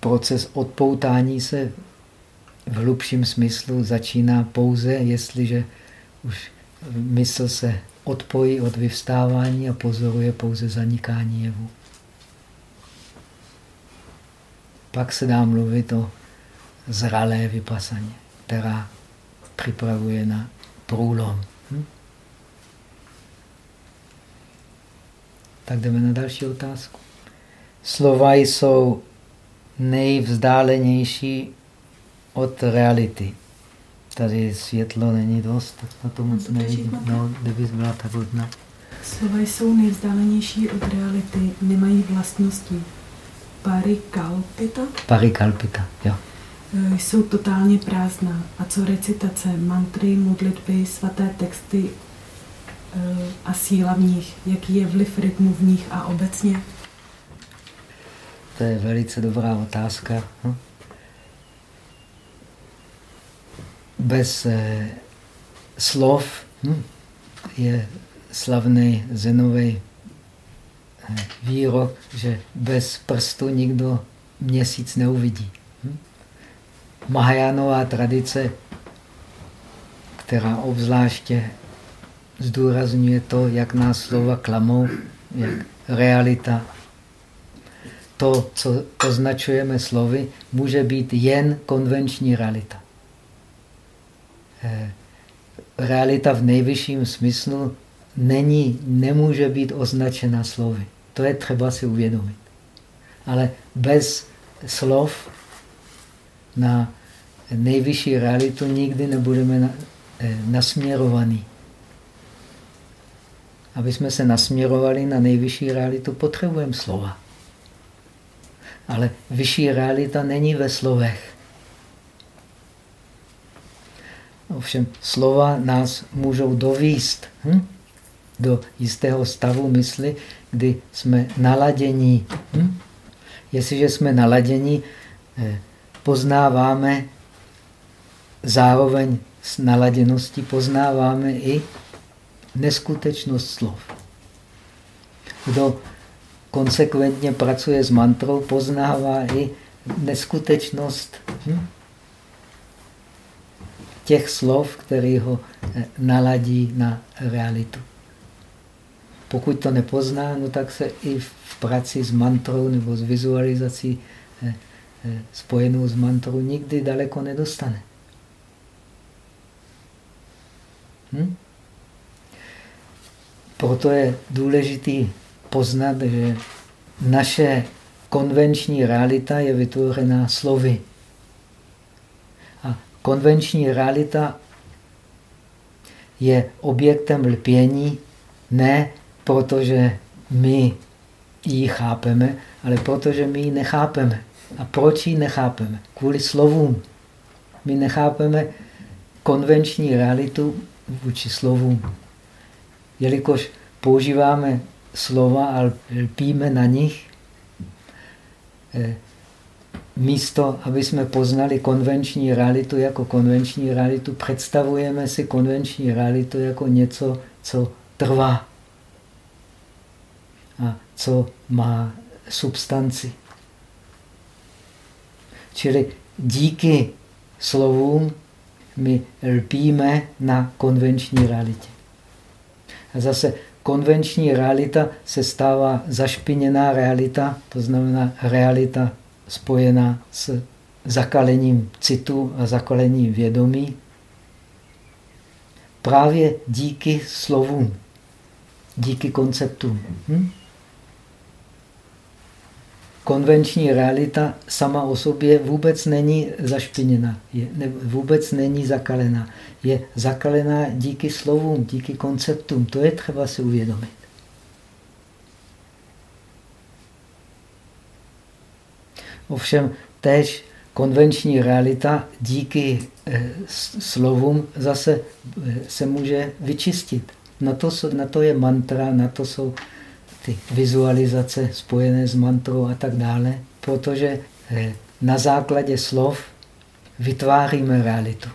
proces odpoutání se v hlubším smyslu začíná pouze, jestliže už mysl se odpojí od vyvstávání a pozoruje pouze zanikání jevu. Pak se dá mluvit o zralé vypasaně, která připravuje na průlom. Hm? Tak jdeme na další otázku. slova jsou nejvzdálenější od reality. Tady světlo není dost, tak na to moc nevidím. No, kdybys byla tak hodná. Slova jsou nejvzdálenější od reality, nemají vlastnosti. Parikalpita? Parikalpita, jo. E, jsou totálně prázdná. A co recitace, mantry, modlitby, svaté texty e, a síla v nich? Jaký je vliv rytmu v nich a obecně? To je velice dobrá otázka. Hm? Bez eh, slov hm, je slavný Zenový eh, výrok, že bez prstu nikdo měsíc neuvidí. Mahajánová tradice, která obzvláště zdůrazňuje to, jak nás slova klamou, jak realita to, co označujeme slovy, může být jen konvenční realita. Eh, realita v nejvyšším smyslu není, nemůže být označena slovy. To je třeba si uvědomit. Ale bez slov na nejvyšší realitu nikdy nebudeme eh, nasměrovaní. Aby jsme se nasměrovali na nejvyšší realitu, potřebujeme slova. Ale vyšší realita není ve slovech. Ovšem slova nás můžou dovíst hm? do jistého stavu mysli, kdy jsme naladění. Hm? Jestliže jsme naladění, eh, poznáváme zároveň s naladěností poznáváme i neskutečnost slov. Kdo konsekventně pracuje s mantrou, poznává i neskutečnost hm? těch slov, které ho eh, naladí na realitu. Pokud to nepozná, no tak se i v práci s mantrou nebo s vizualizací spojenou s mantrou nikdy daleko nedostane. Hm? Proto je důležitý poznat, že naše konvenční realita je vytvořená slovy. A konvenční realita je objektem lpění ne protože my ji chápeme, ale protože my ji nechápeme. A proč ji nechápeme? Kvůli slovům. My nechápeme konvenční realitu vůči slovům. Jelikož používáme slova a lpíme na nich, eh, místo, aby jsme poznali konvenční realitu jako konvenční realitu, představujeme si konvenční realitu jako něco, co trvá a co má substanci. Čili díky slovům my lpíme na konvenční realitě. A zase konvenční realita se stává zašpiněná realita, to znamená realita spojená s zakalením citu a zakalením vědomí, právě díky slovům, díky konceptům. Hm? Konvenční realita sama o sobě vůbec není zašpiněna, je, ne, vůbec není zakalená. Je zakalená díky slovům, díky konceptům. To je třeba si uvědomit. Ovšem též konvenční realita díky eh, slovům zase eh, se může vyčistit. Na to, na to je mantra, na to jsou ty vizualizace spojené s mantrou a tak dále, protože eh, na základě slov vytváříme realitu.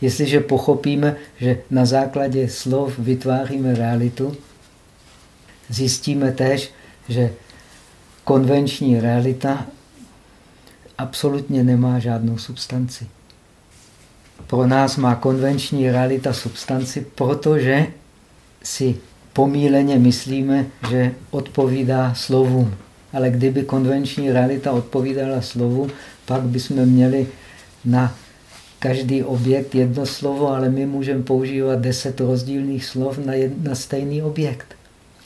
Jestliže pochopíme, že na základě slov vytváříme realitu, zjistíme tež, že konvenční realita absolutně nemá žádnou substanci. Pro nás má konvenční realita substanci, protože si pomíleně myslíme, že odpovídá slovům. Ale kdyby konvenční realita odpovídala slovu, pak bychom měli na každý objekt jedno slovo, ale my můžeme používat deset rozdílných slov na, jed, na stejný objekt.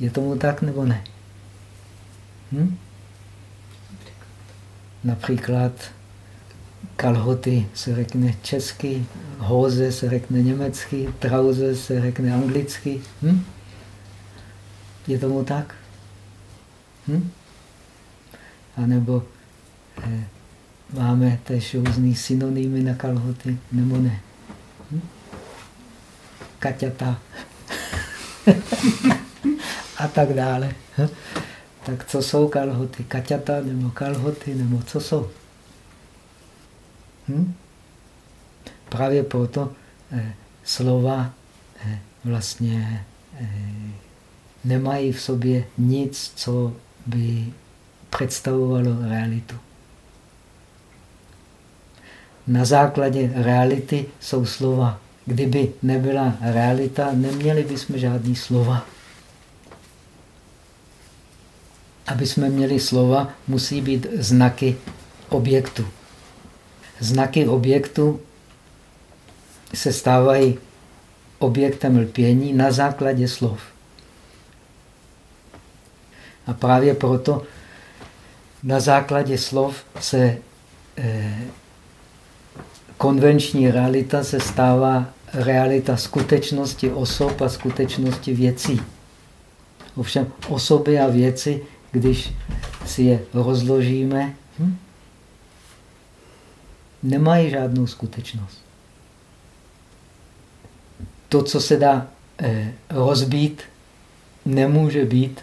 Je tomu tak nebo ne? Hm? Například kalhoty se řekne česky, hoze se řekne německy, trauze se řekne anglicky. Hm? Je tomu tak? Hm? A nebo eh, máme tež různý synonymy na kalhoty, nebo ne? Hm? Kaťata. a tak dále. Hm? Tak co jsou kalhoty? Kaťata nebo kalhoty, nebo co jsou? Hm? Právě proto eh, slova eh, vlastně eh, nemají v sobě nic, co by představovalo realitu. Na základě reality jsou slova. Kdyby nebyla realita, neměli bychom žádný slova. Aby jsme měli slova, musí být znaky objektu. Znaky objektu se stávají objektem lpění na základě slov. A právě proto na základě slov se eh, konvenční realita se stává realita skutečnosti osob a skutečnosti věcí. Ovšem osoby a věci, když si je rozložíme, hm, nemají žádnou skutečnost. To, co se dá eh, rozbít, nemůže být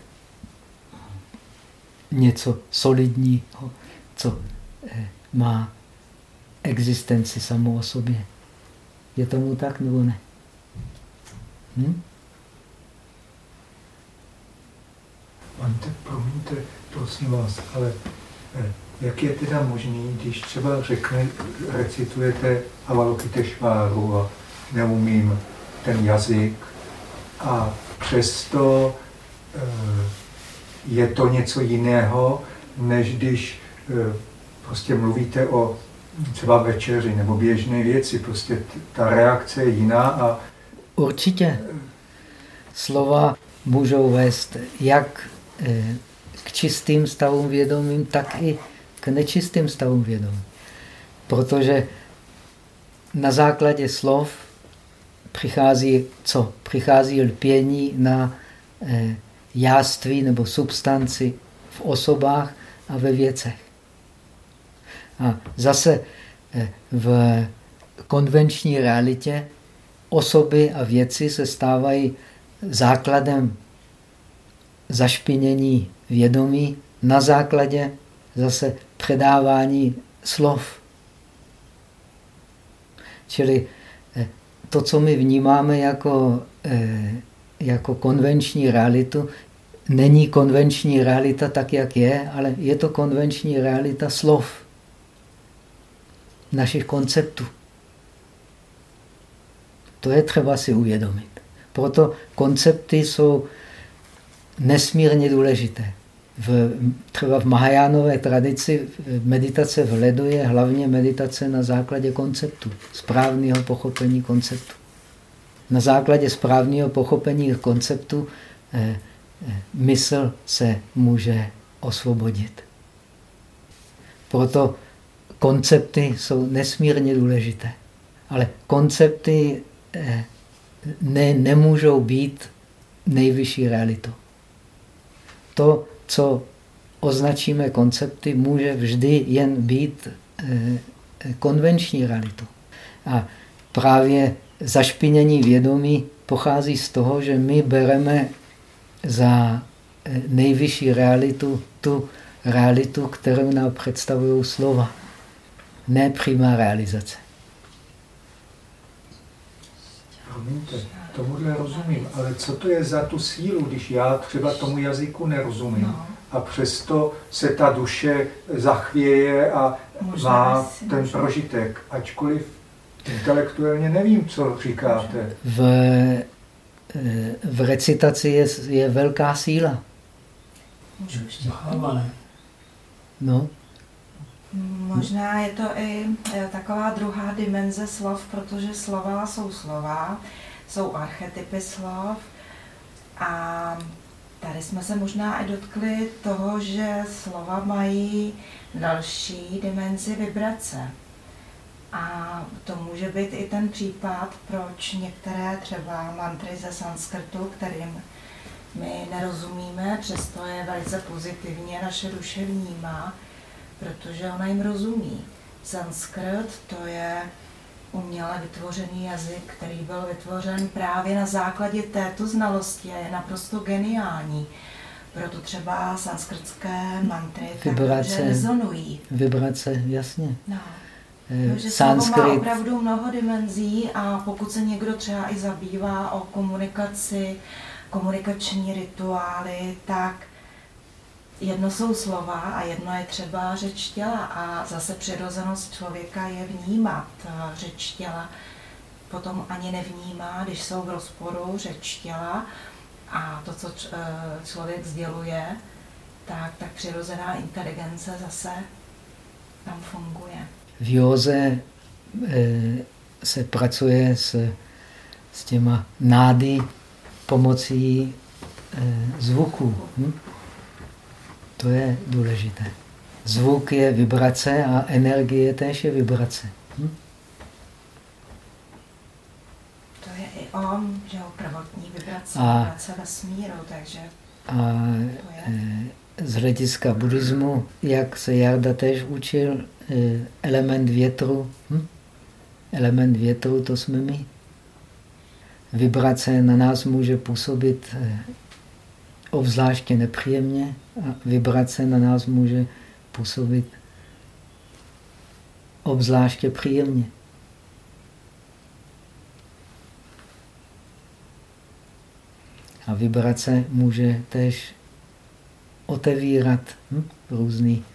něco solidního, co eh, má existenci samo o sobě. Je tomu tak nebo ne? Hm? Ante, promiňte, prosím vás, ale eh, jak je teda možný, když třeba řekne, recitujete Avalokiteshváru a neumím ten jazyk a přesto eh, je to něco jiného, než když eh, prostě mluvíte o třeba večeři nebo běžné věci. Prostě ta reakce je jiná a... Určitě. Slova můžou vést jak eh, k čistým stavům vědomím, tak i k nečistým stavům vědomí. Protože na základě slov přichází co? Přichází lpění na eh, jáství nebo substanci v osobách a ve věcech. A zase eh, v konvenční realitě osoby a věci se stávají základem zašpinění vědomí na základě zase předávání slov. Čili eh, to, co my vnímáme jako, eh, jako konvenční realitu, není konvenční realita tak, jak je, ale je to konvenční realita slov, našich konceptů. To je třeba si uvědomit. Proto koncepty jsou nesmírně důležité v, třeba v Mahajánové tradici meditace v ledu je hlavně meditace na základě konceptu, správného pochopení konceptu. Na základě správného pochopení konceptu eh, mysl se může osvobodit. Proto koncepty jsou nesmírně důležité. Ale koncepty eh, ne, nemůžou být nejvyšší realitou. To, co označíme koncepty, může vždy jen být eh, konvenční realitou. A právě zašpinění vědomí pochází z toho, že my bereme za eh, nejvyšší realitu tu realitu, kterou nám představují slova, ne přímá realizace. Promiňte, tomuhle rozumím, ale co to je za tu sílu, když já třeba tomu jazyku nerozumím no. a přesto se ta duše zachvěje a Možná má ten prožitek, ačkoliv intelektuálně nevím, co říkáte. V, v recitaci je, je velká síla. Můžu ještě. No. Možná je to i e, taková druhá dimenze slov, protože slova jsou slova, jsou archetypy slov a tady jsme se možná i dotkli toho, že slova mají další dimenzi vibrace. A to může být i ten případ, proč některé třeba mantry ze sanskrtu, kterým my nerozumíme, přesto je velice pozitivně naše duše vnímá, protože ona jim rozumí. Sanskrt to je uměle vytvořený jazyk, který byl vytvořen právě na základě této znalosti a je naprosto geniální. Proto třeba sanskrtské mantry vibrace, tak rezonují. Vibrace, jasně. No. Eh, že Sanskrit... má opravdu mnoho dimenzí a pokud se někdo třeba i zabývá o komunikaci, komunikační rituály, tak jedno jsou slova a jedno je třeba řeč těla a zase přirozenost člověka je vnímat řeč těla. Potom ani nevnímá, když jsou v rozporu řeč těla a to, co eh, člověk sděluje, tak, tak přirozená inteligence zase tam funguje. V józe eh, se pracuje s, s těma nády pomocí zvuku. Hm? To je důležité. Zvuk je vibrace a energie též je vibrace. Hm? To je i on, že jo, prvotní vibrace, a, vibrace vesmíru, takže a to je. E, z hlediska buddhismu, jak se Jarda též učil, element větru, hm? element větru to jsme my. Vibrace na nás může působit e, obzvláště nepříjemně a vibrace na nás může působit obzvláště příjemně. A vibrace může tež otevírat hm, různé eh,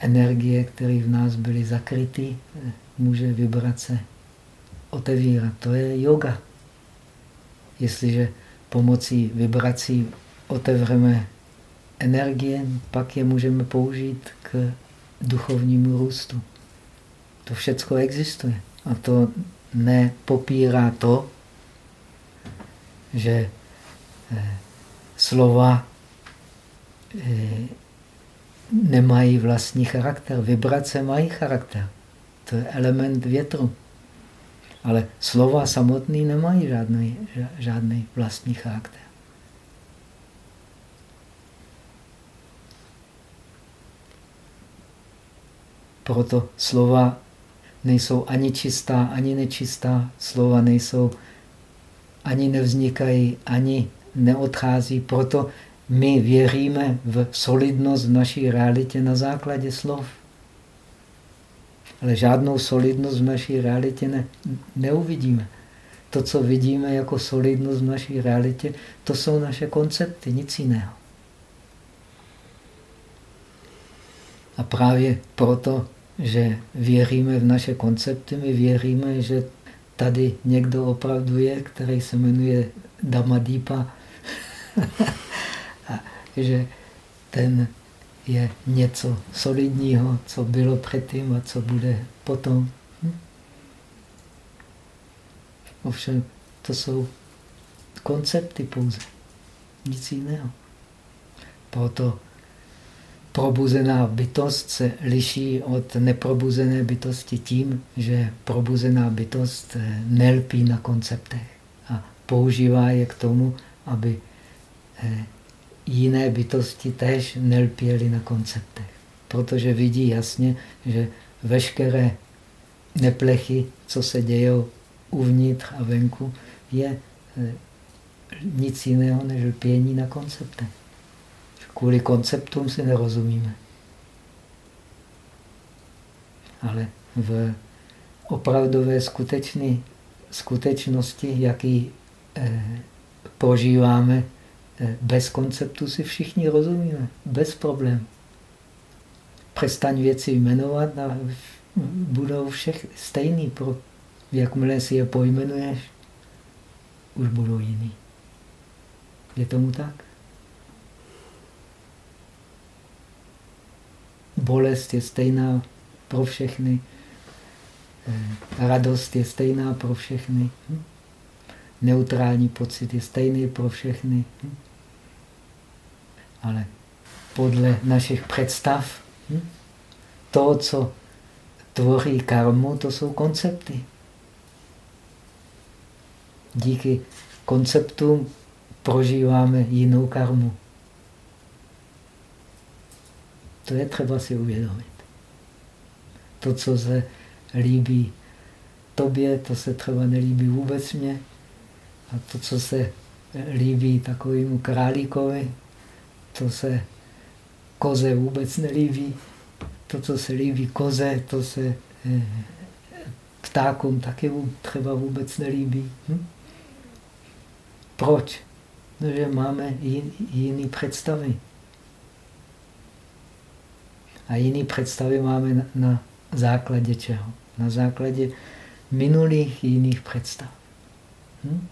energie, které v nás byly zakryty, eh, může vibrace otevírat. To je yoga. Jestliže pomocí vibrací otevřeme energie, pak je můžeme použít k duchovnímu růstu. To všechno existuje. A to nepopírá to, že eh, slova eh, nemají vlastní charakter. Vibrace mají charakter. To je element větru. Ale slova samotný nemají žádný, žádný vlastní charakter. Proto slova nejsou ani čistá, ani nečistá. Slova nejsou, ani nevznikají, ani neodchází. Proto my věříme v solidnost v naší realitě na základě slov. Ale žádnou solidnost v naší realitě ne, neuvidíme. To, co vidíme jako solidnost v naší realitě, to jsou naše koncepty, nic jiného. A právě proto, že věříme v naše koncepty, my věříme, že tady někdo opravdu je, který se jmenuje Damadípa. že ten je něco solidního, co bylo předtím a co bude potom. Hm? Ovšem, to jsou koncepty pouze, nic jiného. Proto probuzená bytost se liší od neprobuzené bytosti tím, že probuzená bytost eh, nelpí na konceptech a používá je k tomu, aby eh, jiné bytosti též nelpěly na konceptech. Protože vidí jasně, že veškeré neplechy, co se dějí uvnitř a venku, je eh, nic jiného než lpění na konceptech. Kvůli konceptům si nerozumíme. Ale v opravdové skutečné skutečnosti, jaký eh, prožíváme, bez konceptu si všichni rozumíme, bez problém. Přestaň věci jmenovat a budou všech stejný. Pro, jakmile si je pojmenuješ, už budou jiný. Je tomu tak? Bolest je stejná pro všechny. Eh, radost je stejná pro všechny. Hm? Neutrální pocit je stejný pro všechny. Ale podle našich představ, hm? to, co tvoří karmu, to jsou koncepty. Díky konceptům prožíváme jinou karmu. To je třeba si uvědomit. To, co se líbí tobě, to se třeba nelíbí vůbec mě. A to, co se líbí takovému králíkovi, to se koze vůbec nelíbí. To, co se líbí koze, to se eh, ptákům taky třeba vůbec nelíbí. Hm? Proč? No, že máme jiný představy. A jiný představy máme na, na základě čeho? Na základě minulých jiných představ. Hm?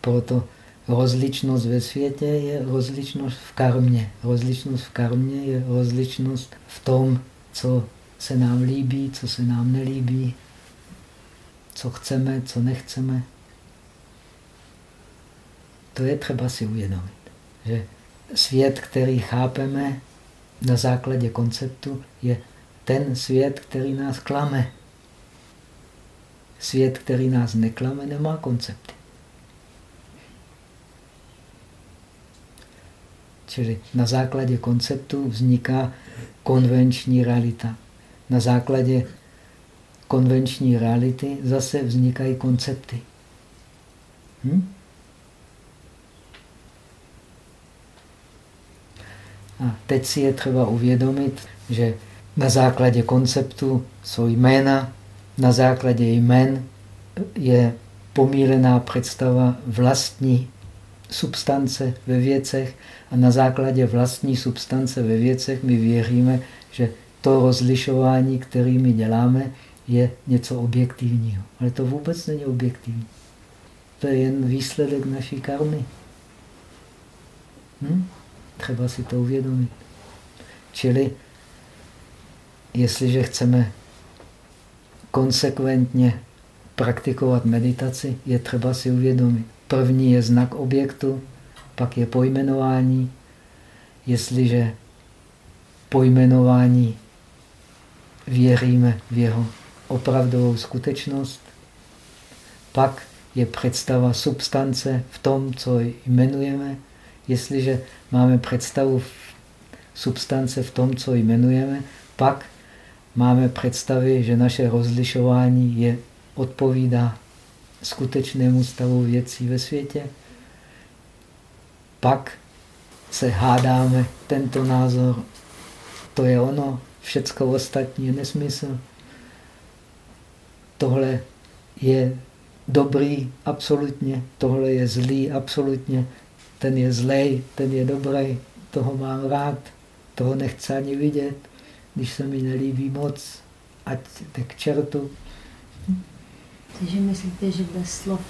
Proto rozličnost ve světě je rozličnost v karmě. Rozličnost v karmě je rozličnost v tom, co se nám líbí, co se nám nelíbí, co chceme, co nechceme. To je třeba si uvědomit, že svět, který chápeme na základě konceptu, je ten svět, který nás klame. Svět, který nás neklame, nemá koncepty. Čili na základě konceptu vzniká konvenční realita. Na základě konvenční reality zase vznikají koncepty. Hm? A teď si je třeba uvědomit, že na základě konceptu jsou jména, na základě jmén je pomílená představa vlastní substance ve věcech a na základě vlastní substance ve věcech my věříme, že to rozlišování, který my děláme, je něco objektivního. Ale to vůbec není objektivní. To je jen výsledek naší karmy. Hm? Třeba si to uvědomit. Čili, jestliže chceme konsekventně praktikovat meditaci, je třeba si uvědomit. První je znak objektu, pak je pojmenování. Jestliže pojmenování věříme v jeho opravdovou skutečnost, pak je představa substance v tom, co jmenujeme. Jestliže máme představu substance v tom, co jmenujeme, pak máme představy, že naše rozlišování je odpovídá skutečnému stavu věcí ve světě. Pak se hádáme, tento názor, to je ono, všecko ostatní je nesmysl. Tohle je dobrý absolutně, tohle je zlý absolutně, ten je zlej, ten je dobrý, toho mám rád, toho nechci ani vidět, když se mi nelíbí moc, ať jde k čertu. Takže myslíte, že bez slov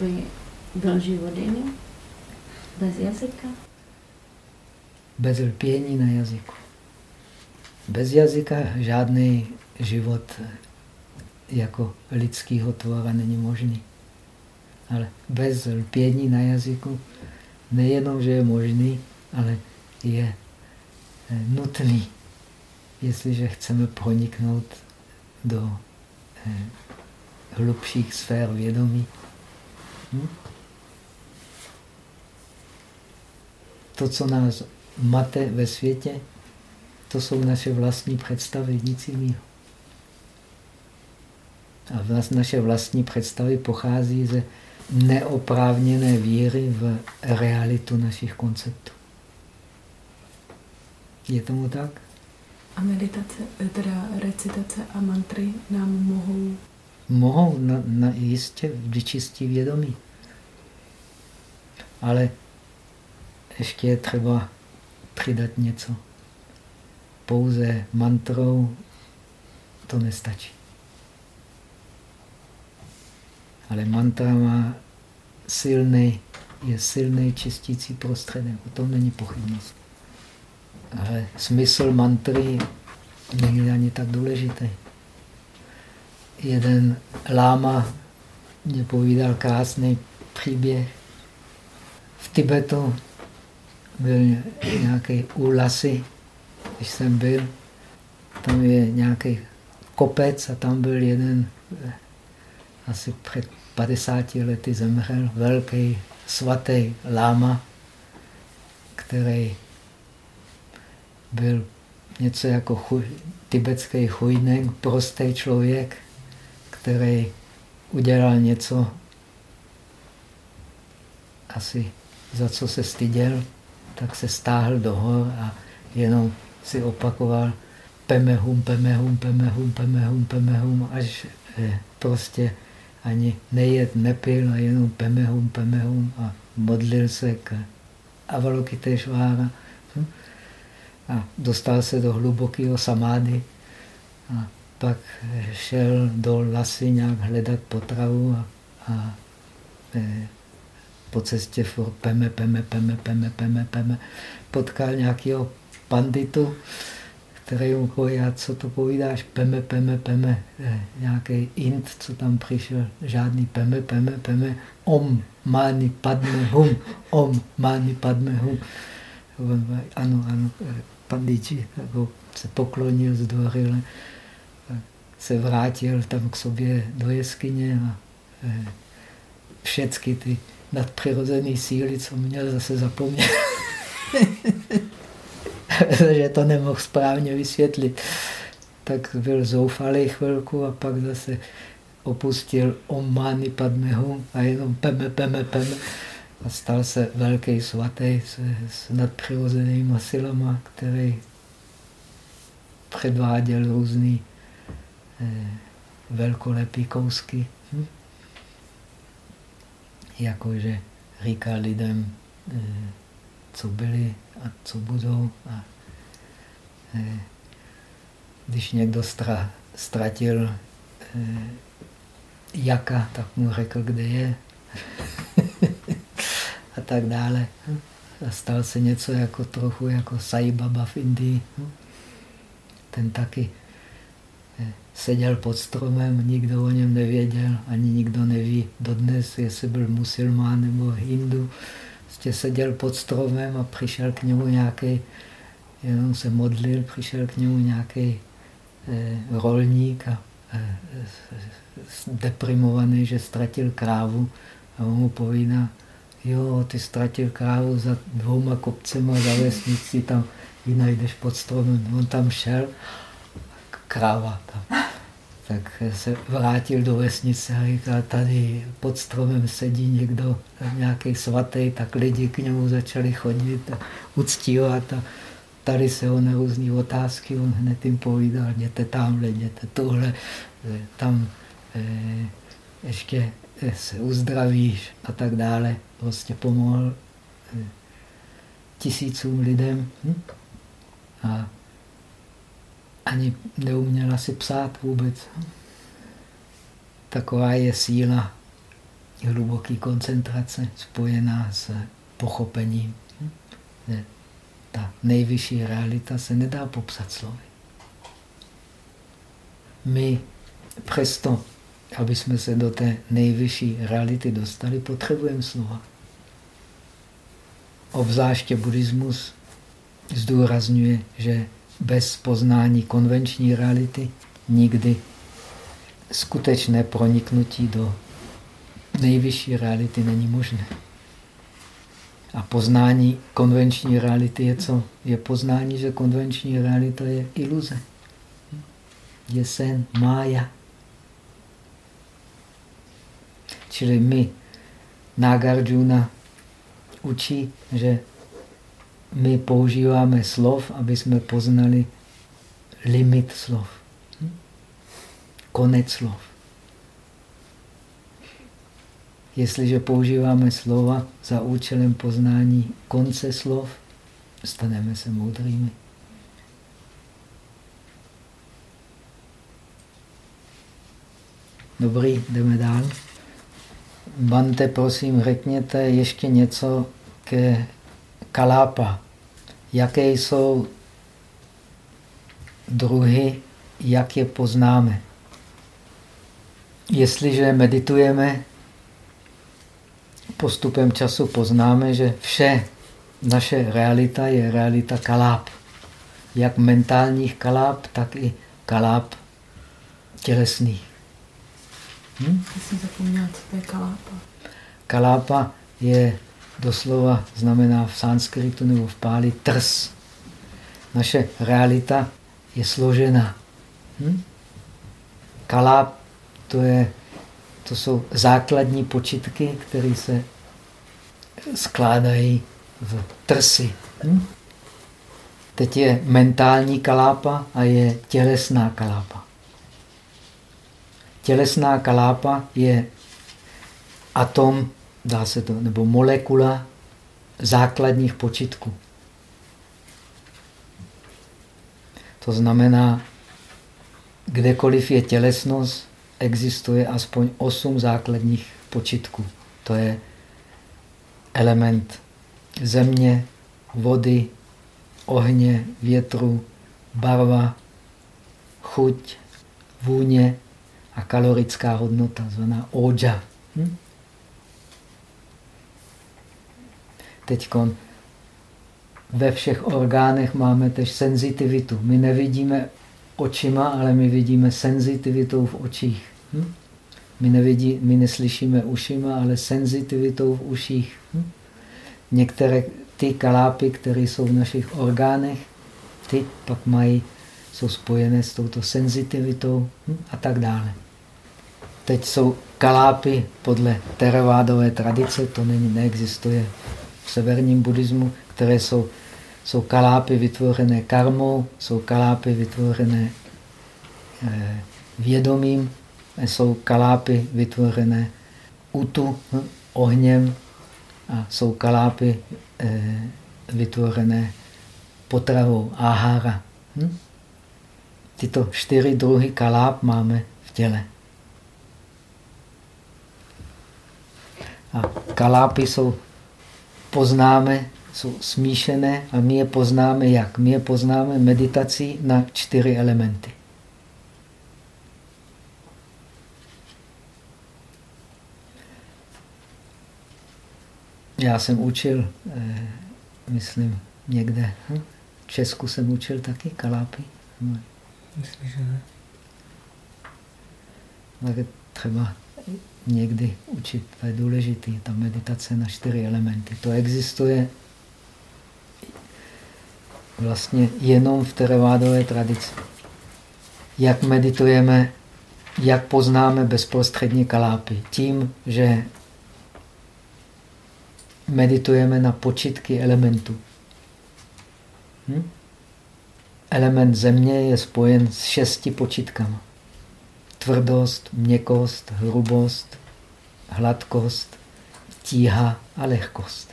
by byl život jiný? Bez jazyka? Bez lpění na jazyku. Bez jazyka žádný život jako lidského tvora není možný. Ale bez lpění na jazyku nejenom, že je možný, ale je eh, nutný, jestliže chceme proniknout do eh, hlubších sfér vědomí. Hm? To, co nás mate ve světě, to jsou naše vlastní představy, nic jiného. A vlast, naše vlastní představy pochází ze neoprávněné víry v realitu našich konceptů. Je tomu tak? A meditace, teda recitace a mantry nám mohou mohou na, na jistě vyčistit vědomí. Ale ještě je třeba přidat něco. Pouze mantrou to nestačí. Ale mantra má silný, je silný čistící prostředek. O tom není pochybnost. Ale smysl mantry není ani tak důležitý jeden láma mě povídal krásný příběh. v Tibetu byl nějaký úlasy, když jsem byl, tam je nějaký kopec a tam byl jeden, eh, asi před 50 lety zemřel, velký svatý láma, který byl něco jako chuj, tibetský chujnek, prostý člověk, který udělal něco, asi za co se styděl, tak se stáhl do hor a jenom si opakoval pemehum, pemehum, pemehum, pemehum, pemehum, až eh, prostě ani nejet, nepil a jenom pemehum, pemehum a modlil se k Avalokiteshvára. Hm? A dostal se do hlubokého samády a pak šel do lasy nějak hledat potravu a, a e, po cestě furt peme, peme, peme, peme, peme, peme. Potkal nějakého panditu, který mu a co to povídáš, peme, peme, peme, e, nějaký int, co tam přišel, žádný peme, peme, peme, om, mani, padme, hum, om, mani, padme, hum. Ano, ano, e, panditi jako se poklonil zdvořile, se vrátil tam k sobě do jeskyně a e, všechny ty nadpřirozené síly, co měl, zase zapomněl. že to nemohl správně vysvětlit. Tak byl zoufalý chvilku a pak zase opustil Om Mani Padme Hum a jenom peme, peme, peme a stal se velký svatý s, s nadpřirozenými silama, který předváděl různý velkolepý kousky. Hm? Jakože říká lidem, eh, co byli a co budou. A, eh, když někdo stra, ztratil eh, jaka, tak mu řekl, kde je. a tak dále. A stal se něco jako trochu jako Sai Baba v Indii. Ten taky eh, seděl pod stromem, nikdo o něm nevěděl, ani nikdo neví dodnes, jestli byl musulmán nebo hindu. Prostě seděl pod stromem a přišel k němu nějaký, jenom se modlil, přišel k němu nějaký eh, rolník a eh, deprimovaný, že ztratil krávu a on mu povídá, jo, ty ztratil krávu za dvouma kopcema za vesnici, tam ji najdeš pod stromem. On tam šel, kráva tam. Tak se vrátil do vesnice a říkal, tady pod stromem sedí někdo, nějaký svatý, tak lidi k němu začali chodit a uctívat a tady se o různé otázky, on hned jim povídal, jděte tamhle, jděte tohle, tam eh, ještě se uzdravíš a tak dále. Prostě pomohl eh, tisícům lidem hm? a ani neuměla si psát vůbec. Taková je síla hluboké koncentrace spojená s pochopením. Hm? Ta nejvyšší realita se nedá popsat slovy. My přesto aby jsme se do té nejvyšší reality dostali, potřebujeme slova. Obzvláště buddhismus zdůrazňuje, že bez poznání konvenční reality nikdy skutečné proniknutí do nejvyšší reality není možné. A poznání konvenční reality je co? Je poznání, že konvenční realita je iluze. Je sen, mája. Čili my, Nagarjuna, učí, že my používáme slov, aby jsme poznali limit slov. Konec slov. Jestliže používáme slova za účelem poznání konce slov, staneme se moudrými. Dobrý, jdeme dál. Bante, prosím, řekněte ještě něco ke kalápa. Jaké jsou druhy, jak je poznáme? Jestliže meditujeme, postupem času poznáme, že vše naše realita je realita kaláp. Jak mentálních kaláp, tak i kaláp tělesných. Hm? Já jsem zapomněla, co to je kalápa. Kalápa je doslova, znamená v sanskritu nebo v páli trs. Naše realita je složená. Hm? Kaláp to, je, to jsou základní počitky, které se skládají v trsy. Hm? Teď je mentální kalápa a je tělesná kalápa. Tělesná kalápa je atom, dá se to, nebo molekula základních počitků. To znamená, kdekoliv je tělesnost, existuje aspoň osm základních počitků. To je element země, vody, ohně, větru, barva, chuť, vůně a kalorická hodnota, zvaná oja. Hm? Teď ve všech orgánech máme tež senzitivitu. My nevidíme očima, ale my vidíme senzitivitou v očích. Hm? My, nevidí, my neslyšíme ušima, ale senzitivitou v uších. Hm? Některé ty kalápy, které jsou v našich orgánech, ty pak mají, jsou spojené s touto senzitivitou hm? a tak dále. Teď jsou kalápy podle teravádové tradice, to není, neexistuje v severním buddhismu, které jsou, jsou kalápy vytvořené karmou, jsou kalápy vytvořené eh, vědomím, jsou kalápy vytvořené utu, hm, ohněm a jsou kalápy eh, vytvořené potravou, áhára. Hm? Tyto čtyři druhy kaláp máme v těle. A kalápy jsou, poznáme, jsou smíšené a my je poznáme jak? My je poznáme meditací na čtyři elementy. Já jsem učil, eh, myslím, někde. Hm? V Česku jsem učil taky kalápy. Myslím, že ne. Tak třeba někdy učit, to je důležité, ta meditace na čtyři elementy. To existuje vlastně jenom v teravádové tradici. Jak meditujeme, jak poznáme bezprostředně kalápy? Tím, že meditujeme na počitky elementů. Hm? Element země je spojen s šesti počitkama. Tvrdost, měkost, hrubost, hladkost, tíha a lehkost.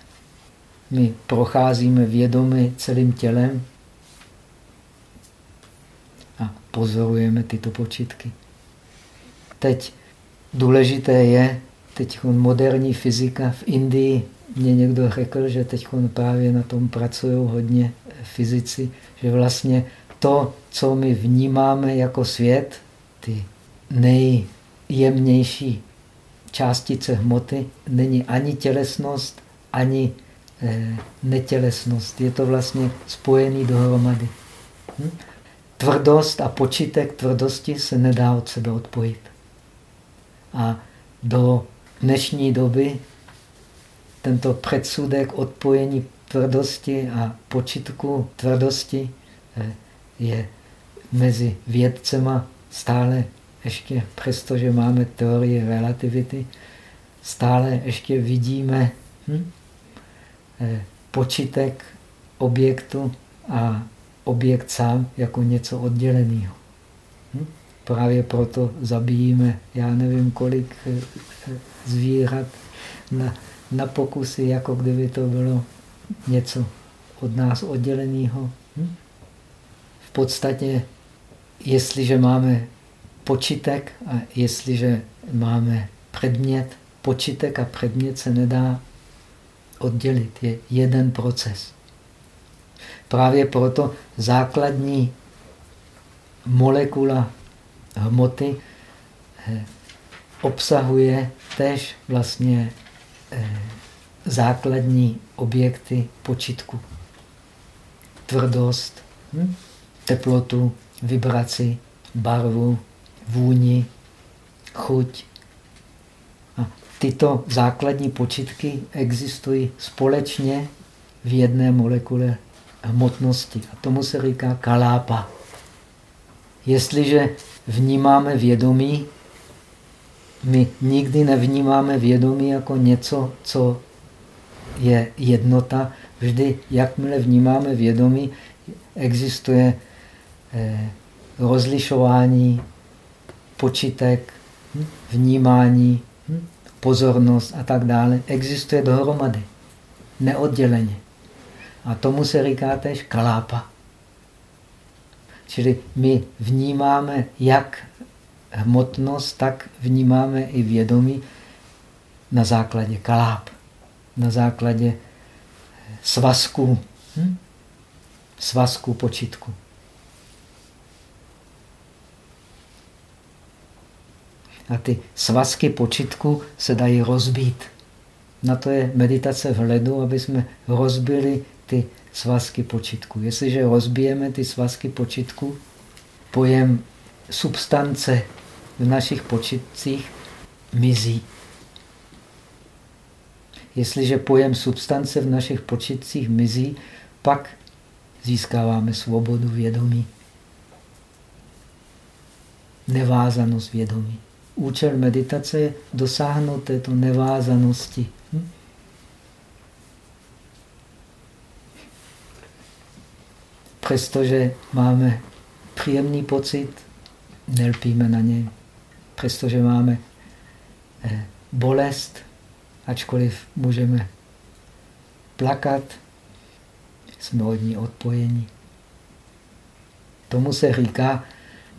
My procházíme vědomi celým tělem a pozorujeme tyto počitky. Teď důležité je, teď moderní fyzika v Indii mě někdo řekl, že teď právě na tom pracují hodně fyzici, že vlastně to, co my vnímáme jako svět, ty nejjemnější částice hmoty, není ani tělesnost, ani eh, netělesnost. Je to vlastně spojený dohromady. Hm? Tvrdost a počítek tvrdosti se nedá od sebe odpojit. A do dnešní doby tento předsudek odpojení tvrdosti a počitku tvrdosti eh, je mezi vědcema stále ještě, přestože máme teorii relativity, stále ještě vidíme hm, eh, počitek objektu a objekt sám jako něco odděleného. Hm? Právě proto zabijíme, já nevím kolik eh, zvířat na na pokusy, jako kdyby to bylo něco od nás odděleného. Hm? V podstatě, jestliže máme počitek a jestliže máme předmět, počitek a předmět se nedá oddělit. Je jeden proces. Právě proto základní molekula hmoty eh, obsahuje tež vlastně Eh, základní objekty počitku. Tvrdost, hm? teplotu, vibraci, barvu, vůni, chuť. A tyto základní počitky existují společně v jedné molekule hmotnosti. A tomu se říká kalápa. Jestliže vnímáme vědomí, my nikdy nevnímáme vědomí jako něco, co je jednota. Vždy, jakmile vnímáme vědomí, existuje eh, rozlišování, počitek, hm, vnímání, hm, pozornost a tak dále. Existuje dohromady, neodděleně. A tomu se říká tež kalápa. Čili my vnímáme jak hmotnost, tak vnímáme i vědomí na základě kaláp, na základě svazku, hm? svazku počitku. A ty svazky počitku se dají rozbít. Na to je meditace v ledu, aby jsme rozbili ty svazky počitku. Jestliže rozbijeme ty svazky počitku, pojem substance v našich počitcích mizí. Jestliže pojem substance v našich počitcích mizí, pak získáváme svobodu vědomí. Nevázanost vědomí. Účel meditace je dosáhnout této nevázanosti. Hm? Přestože máme příjemný pocit, nelpíme na něj. Přestože máme eh, bolest, ačkoliv můžeme plakat, jsme od ní odpojení. Tomu se říká,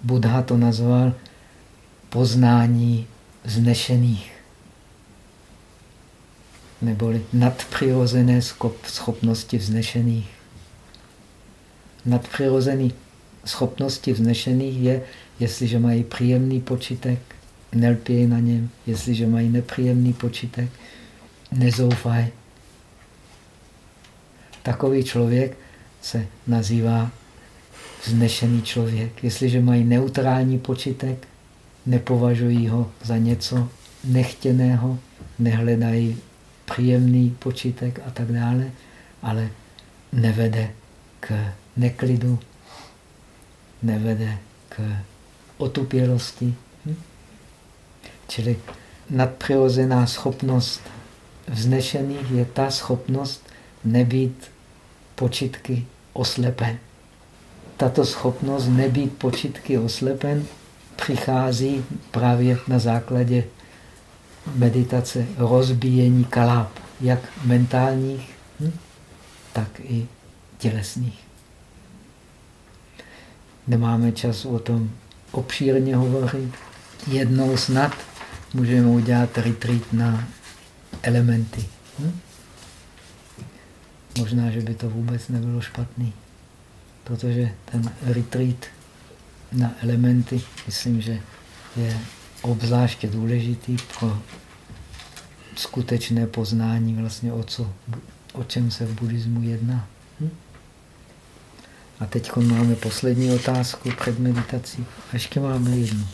Buddha to nazval poznání znešených, neboli nadpřirozené schopnosti vznešených. Nadpřirozené schopnosti vznešených je, jestliže mají příjemný počitek, nelpějí na něm, jestliže mají nepříjemný počitek, nezoufají. Takový člověk se nazývá vznešený člověk. Jestliže mají neutrální počitek, nepovažují ho za něco nechtěného, nehledají příjemný počitek a tak dále, ale nevede k neklidu, nevede k otupělosti. Hm? Čili nadpřirozená schopnost vznešených je ta schopnost nebýt počitky oslepen. Tato schopnost nebýt počitky oslepen přichází právě na základě meditace rozbíjení kaláp, jak mentálních, hm, tak i tělesných. Nemáme čas o tom obšírně hovořit. Jednou snad můžeme udělat retreat na elementy. Hm? Možná, že by to vůbec nebylo špatný, protože ten retreat na elementy, myslím, že je obzvláště důležitý pro skutečné poznání vlastně o, co, o čem se v buddhismu jedná. Hm? A teď máme poslední otázku před meditací. A ještě máme jednu.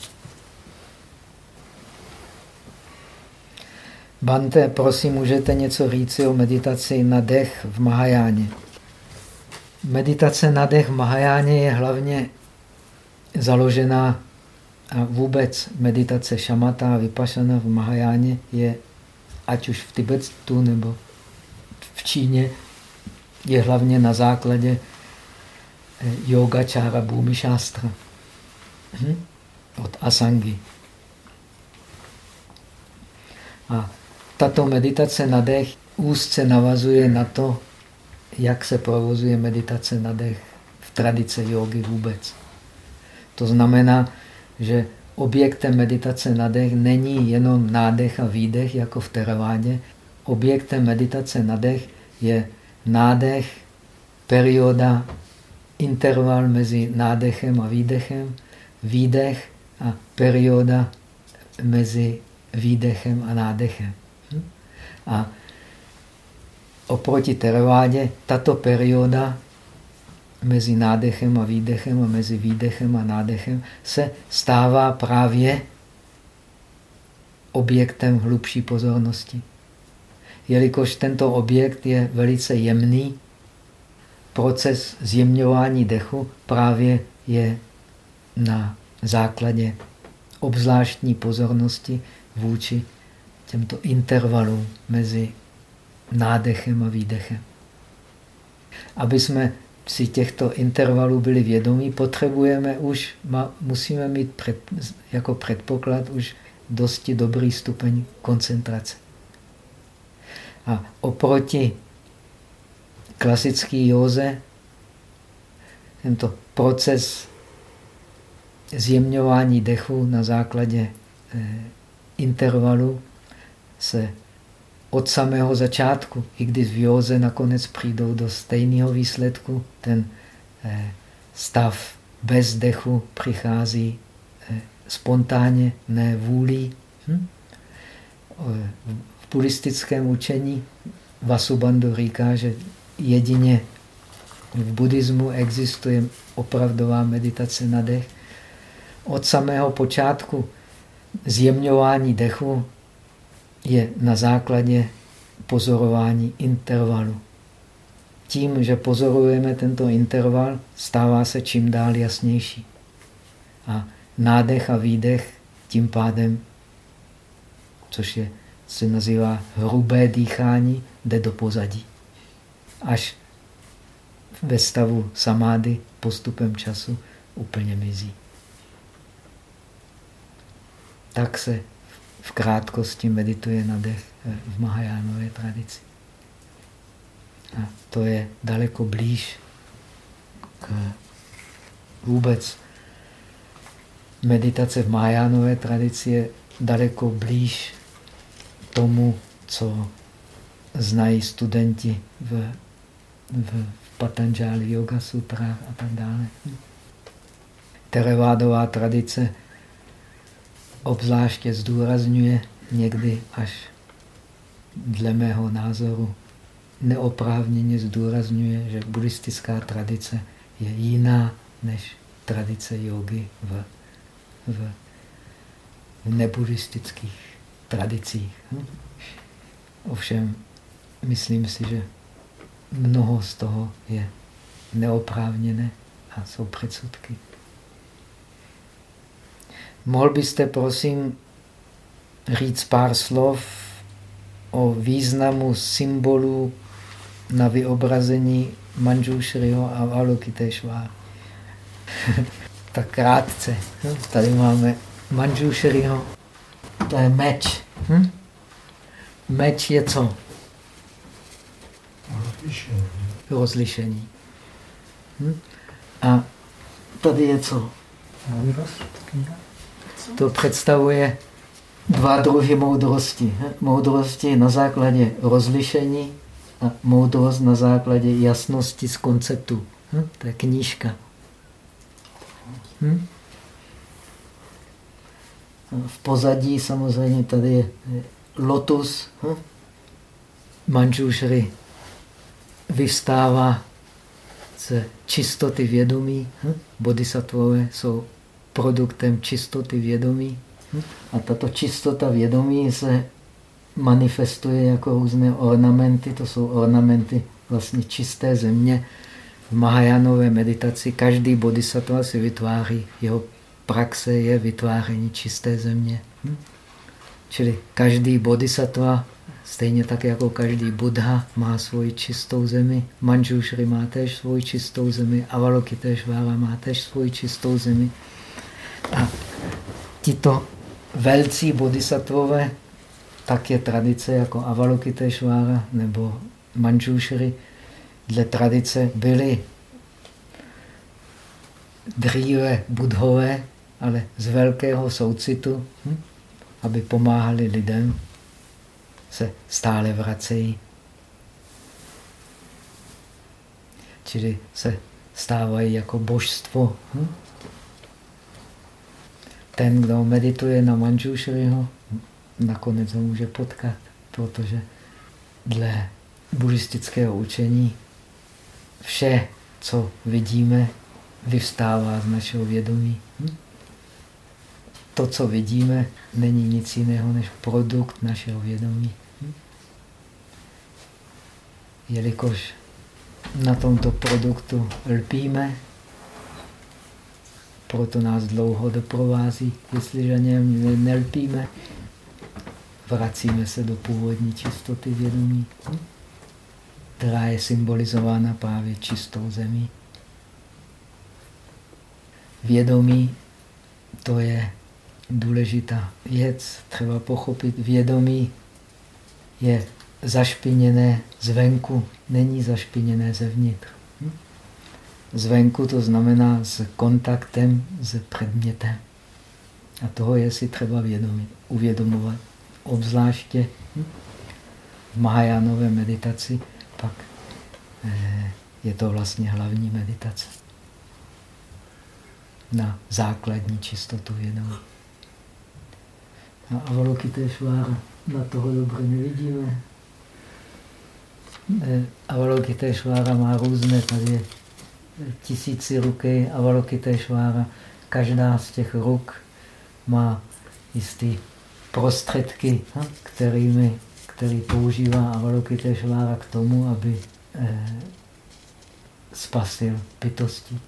Bante, prosím, můžete něco říci o meditaci na dech v Mahajáně? Meditace na dech v Mahajáně je hlavně založená a vůbec meditace šamata a vypašana v Mahajáně je, ať už v Tibetu nebo v Číně, je hlavně na základě eh, yoga čára bhumi šástra hm? od Asangi. A tato meditace na dech úzce navazuje na to, jak se provozuje meditace na dech v tradice jogy vůbec. To znamená, že objektem meditace na dech není jenom nádech a výdech, jako v teravádě. Objektem meditace na dech je nádech, perioda, interval mezi nádechem a výdechem, výdech a perioda mezi výdechem a nádechem. A oproti teravádě tato perioda mezi nádechem a výdechem a mezi výdechem a nádechem se stává právě objektem hlubší pozornosti. Jelikož tento objekt je velice jemný, proces zjemňování dechu právě je na základě obzvláštní pozornosti vůči těmto intervalům mezi nádechem a výdechem. Aby jsme si těchto intervalů byli vědomí, potřebujeme už, musíme mít před, jako předpoklad už dosti dobrý stupeň koncentrace. A oproti klasický józe tento proces zjemňování dechu na základě eh, intervalu se od samého začátku, i když v józe nakonec přijdou do stejného výsledku, ten eh, stav bez dechu přichází eh, spontánně, ne vůlí. Hm? V buddhistickém učení Vasubandhu říká, že jedině v buddhismu existuje opravdová meditace na dech. Od samého počátku zjemňování dechu je na základě pozorování intervalu. Tím, že pozorujeme tento interval, stává se čím dál jasnější. A nádech a výdech tím pádem, což je, se nazývá hrubé dýchání, jde do pozadí. Až ve stavu samády postupem času úplně mizí. Tak se v krátkosti medituje na dech v Mahajánové tradici. A to je daleko blíž k vůbec meditace v Mahajánové tradici je daleko blíž tomu, co znají studenti v, v Patanjali Yoga Sutra a tak dále. Terevádová tradice obzvláště zdůrazňuje někdy až dle mého názoru neoprávněně zdůrazňuje, že buddhistická tradice je jiná než tradice jogy v, v, v nebuddhistických tradicích. Ovšem, myslím si, že mnoho z toho je neoprávněné a jsou předsudky. Mohl byste, prosím, říct pár slov o významu symbolů na vyobrazení Manjushriho a Avalokiteshvara? tak krátce. Tady máme Manjushriho. To je meč. Hm? Meč je co? Rozlišení. Rozlišení. Hm? A tady je co? Moudrost. To představuje dva druhy moudrosti. Moudrosti na základě rozlišení a moudrost na základě jasnosti z konceptu. Hm? To je knížka. Hm? V pozadí samozřejmě tady je lotus. Hm? Manjushri vystává z čistoty vědomí. Bodhisattvové jsou produktem čistoty vědomí. A tato čistota vědomí se manifestuje jako různé ornamenty. To jsou ornamenty vlastně čisté země. V Mahajánové meditaci každý bodhisattva si vytváří, jeho praxe je vytváření čisté země. Hm? Čili každý bodhisattva Stejně tak jako každý Buddha má svoji čistou zemi, Manjushri má též svoji čistou zemi, Avalokiteshvara má též svoji čistou zemi. A tito velcí bodhisattvové, tak je tradice jako Avalokiteshvara nebo Manjushri, dle tradice byli dříve budhové, ale z velkého soucitu, hm, aby pomáhali lidem se stále vracejí. Čili se stávají jako božstvo. Hm? Ten, kdo medituje na Manjushriho, nakonec ho může potkat, protože dle buddhistického učení vše, co vidíme, vyvstává z našeho vědomí. Hm? To, co vidíme, není nic jiného než produkt našeho vědomí. Hm? Jelikož na tomto produktu lpíme, proto nás dlouho doprovází. Jestliže něm nelpíme, vracíme se do původní čistoty vědomí, která je symbolizována právě čistou zemí. Vědomí to je důležitá věc, třeba pochopit. Vědomí je zašpiněné zvenku, není zašpiněné zevnitř. Zvenku to znamená s kontaktem s předmětem. A toho je si třeba vědomit, uvědomovat. Obzvláště v Mahajánové meditaci pak eh, je to vlastně hlavní meditace na základní čistotu vědomí. A Avalokiteshvára na toho dobře nevidíme. Eh, Avalokiteshvára má různé, tady je tisíci ruky Avalokiteshvára. Každá z těch ruk má jistý prostředky, hm, kterými, který používá Avalokiteshvára k tomu, aby eh, spasil bytosti.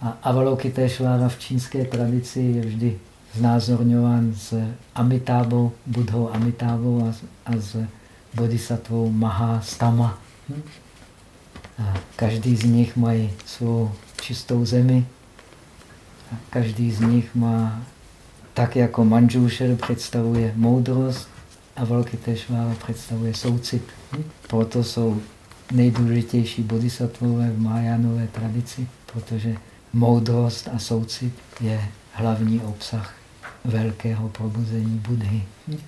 A Avalokiteshvara v čínské tradici je vždy znázorňován s Amitábou, Budhou Amitábou a, a s bodhisattvou Mahastama. Hm? A každý z nich mají svou čistou zemi. A každý z nich má, tak jako Manjushar představuje moudrost, Avalokiteshvara představuje soucit. Hm? Proto jsou nejdůležitější bodhisattvové v Mahajánové tradici, protože moudrost a soucit je hlavní obsah velkého probuzení Budhy. Hm?